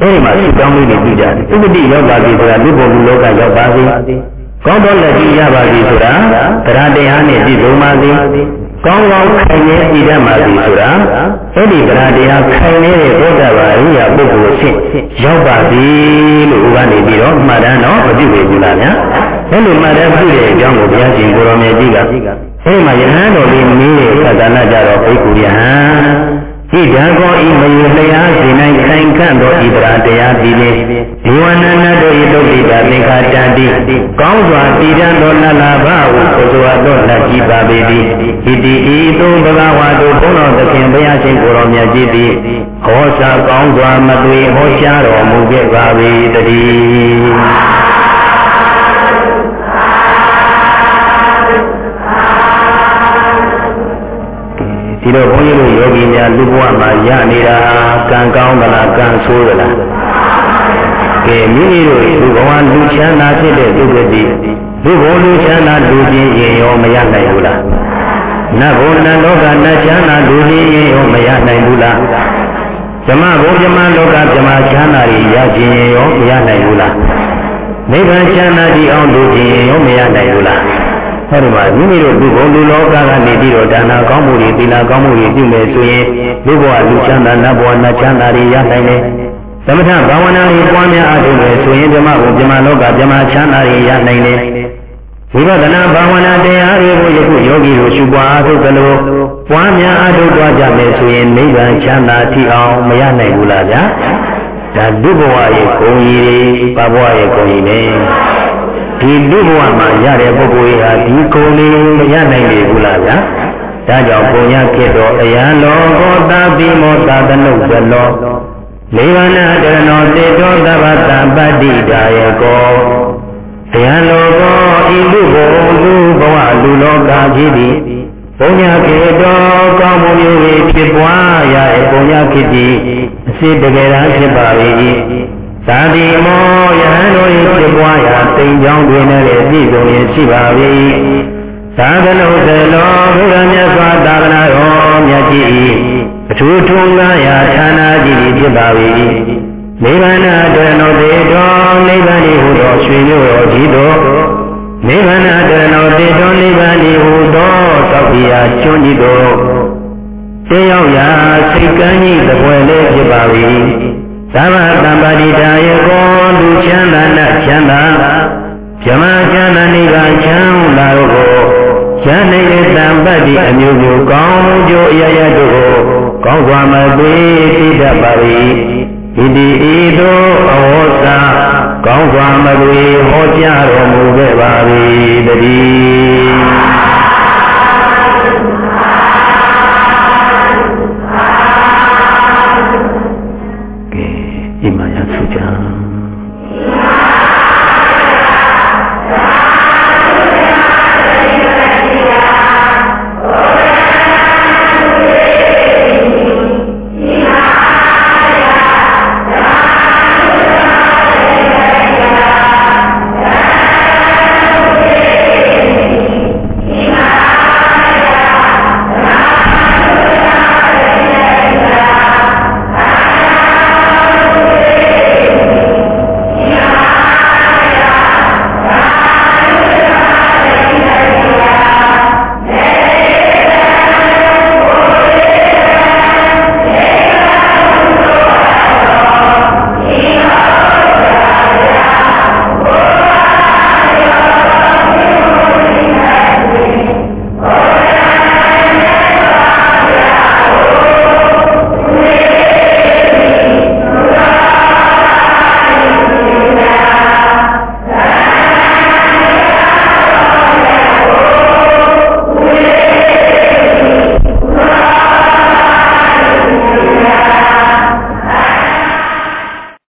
အဲဒီမှာဆုတောင်းလေးတွေပြုကြတယ်သုတတိရောက်ပါစေဆိုတာလူဘုံလူလောကရောက်ပါစေကောင်းသောလက်ကြည့်ရပါစေဆိုတာတရားတရားနဲ့ပြည့်စုံပါစေကောင်းကောင်းခိုင်နေကြည်တတ်ပါစေဆိုတာအဲ့ဒီတရားတရားခိုင်နေတဲ့ဘုရားဘာရိယာပုဂ္ဂိုလ်ဖြစ်ရောက်ပါစေလို့ဥကနေပြီးတော့မှတ်တမ်းတော့မပြုဘူးလားဗျာအဲ့လိုမှတ်တမ်းပြုတဲ့အကြောင်းကိုဘုရားရှင်ကိုရောင်မြတ်ကြီးကအဲ့မှာယဟန်တော်လေးမေးတဲ့အခါကလည်းကြတော့ဘိက္ခုယဟန် ဣဒံကောဤမယလျာစေ၌ခိုင်ခန့်သောဣဒရာတရားဒီလေဒီဝနနတို့ဤဒုက္ခိတာသင်္ခါတတိကောင်းစွာတည်တံ့သောနလဘဟုကိုစွာသောလက်ကြည်ပါပေသည်ဣတိဤသို့ဘဂဝါတို့ဘုန်းတော်သခင်ဘုရားရှင်ကိုယ်တော်မြတ်ကြီးသည်ဟောစာကောင်းစွာမသွေဟောကြားတော်မူခဲ့ပါ၏တည်း ကြီးတို့ယောဂီများလူဘဝမှာရနေတာကံကောင်းသလားကံဆိုးသလားကဲမိမိတို့လူဘဝလူချမ်းသာဖြစ်တဲ့သူတွေလူဘုံလူချမ်းသာလူချင်းရင်ရောမရနိုင်ဘူးလားနတ်ဘုံနတ်လောကနတ်ချမ်းသာလူချင်းရင်ရောမရနိုင်ဘူးလားဓမ္မဘုံဓမ္မလောကဓမ္မချမ်းသာတွေရခြင်းရင်ရောမရနိုင်ဘူးလားနိဗ္ဗာန်ချမ်းသာကြည်အောင်လူချင်းရင်ရောမရနိုင်ဘူးလား အဲဒီမှာမိမိတို့လူဘုံလူလောကကနေပြီးတော့ဒါနာကောင်းမှုတွေသီလကောင်းမှုတွေပြုမယ်ဆိုရင်လူဘဝလူချမ်းသာနတ်ဘဝနတ်ချမ်းသာတွေရနိုင်တယ်။သမထဘာဝနာတွေပွားများအားထုတ်မယ်ဆိုရင်ဓမ္မဘုံဓမ္မလောကဓမ္မချမ်းသာတွေရနိုင်တယ်။ဝိပဿနာဘာဝနာတရားတွေကိုယခုယောဂီတို့ရှုပွားအားထုတ်ကြလို့ပွားများအားထုတ်သွားကြမယ်ဆိုရင်နိဗ္ဗာန်ချမ်းသာထီအောင်မရနိုင်ဘူးလားဗျာ။ဒါဒုဘဝရဲ့ဂုဏ်ကြီးတွေပဘဝရဲ့ဂုဏ်ကြီးတွေ ဒီလူဘဝမှာရတဲ့ပုဂ္ဂိုလ်ဟာဒီကုံလေးမရနိုင်လေဘူးလားဗျာဒါကြောင့်ပုံရဖြစ်တော်အယံလောကောတာပိမောတာတနုဇလောလေဝနာတရဏောတေတောသဗ္ဗတပတ္တိဒါယကောအယံလောကောဤလူဘုံလူဘဝလူလောကကြီးသည်ပုံညာခေတော်ကောင်းမှုမျိုးဖြစ်ပွားရတဲ့ပုံညာခေတိအစေတကယ်တမ်းဖြစ်ပါ၏ သာတိမောယဟန်တို့၏ဖြစ်ပွားရာတိမ်ကြောင်းတွင်လည်းပြည့်စုံရင်ရှိပါ၏သာသနုသလောဘုရားမြတ်စွာသာသနာတော်မြတ်ကြီး၏အထူးထွန်းကားရာဌာနကြီးဖြစ်ပါ၏နိဗ္ဗာန်တရဏောတေတော်နိဗ္ဗာန်ဤဟူသောရွှေမြို့တော်ကြီးတော်နိဗ္ဗာန်တရဏောတေတော်နိဗ္ဗာန်ဤဟူသောသောက်ပြရာကျွန်းကြီးတော်တရားရာစိတ်ကမ်းကြီးတပွဲလေးဖြစ်ပါ၏ သဗ္ဗတံပါတိတာယေကောလူချမ်းသာနချမ်းသာဇမချမ်းသာနိဗ္ဗာန်ချမ်းသာတို့ကိုချမ်းနေတဲ့တံပတ္တိအမျိုးမျိုးကောင်းမှုကျိုးအရရတို့ကိုကောင်းစွာမသိသိတတ်ပါ၏ဣတိဤသို့အဟောစာကောင်းစွာမသိဟောကြားတော်မူခဲ့ပါ၏တည်း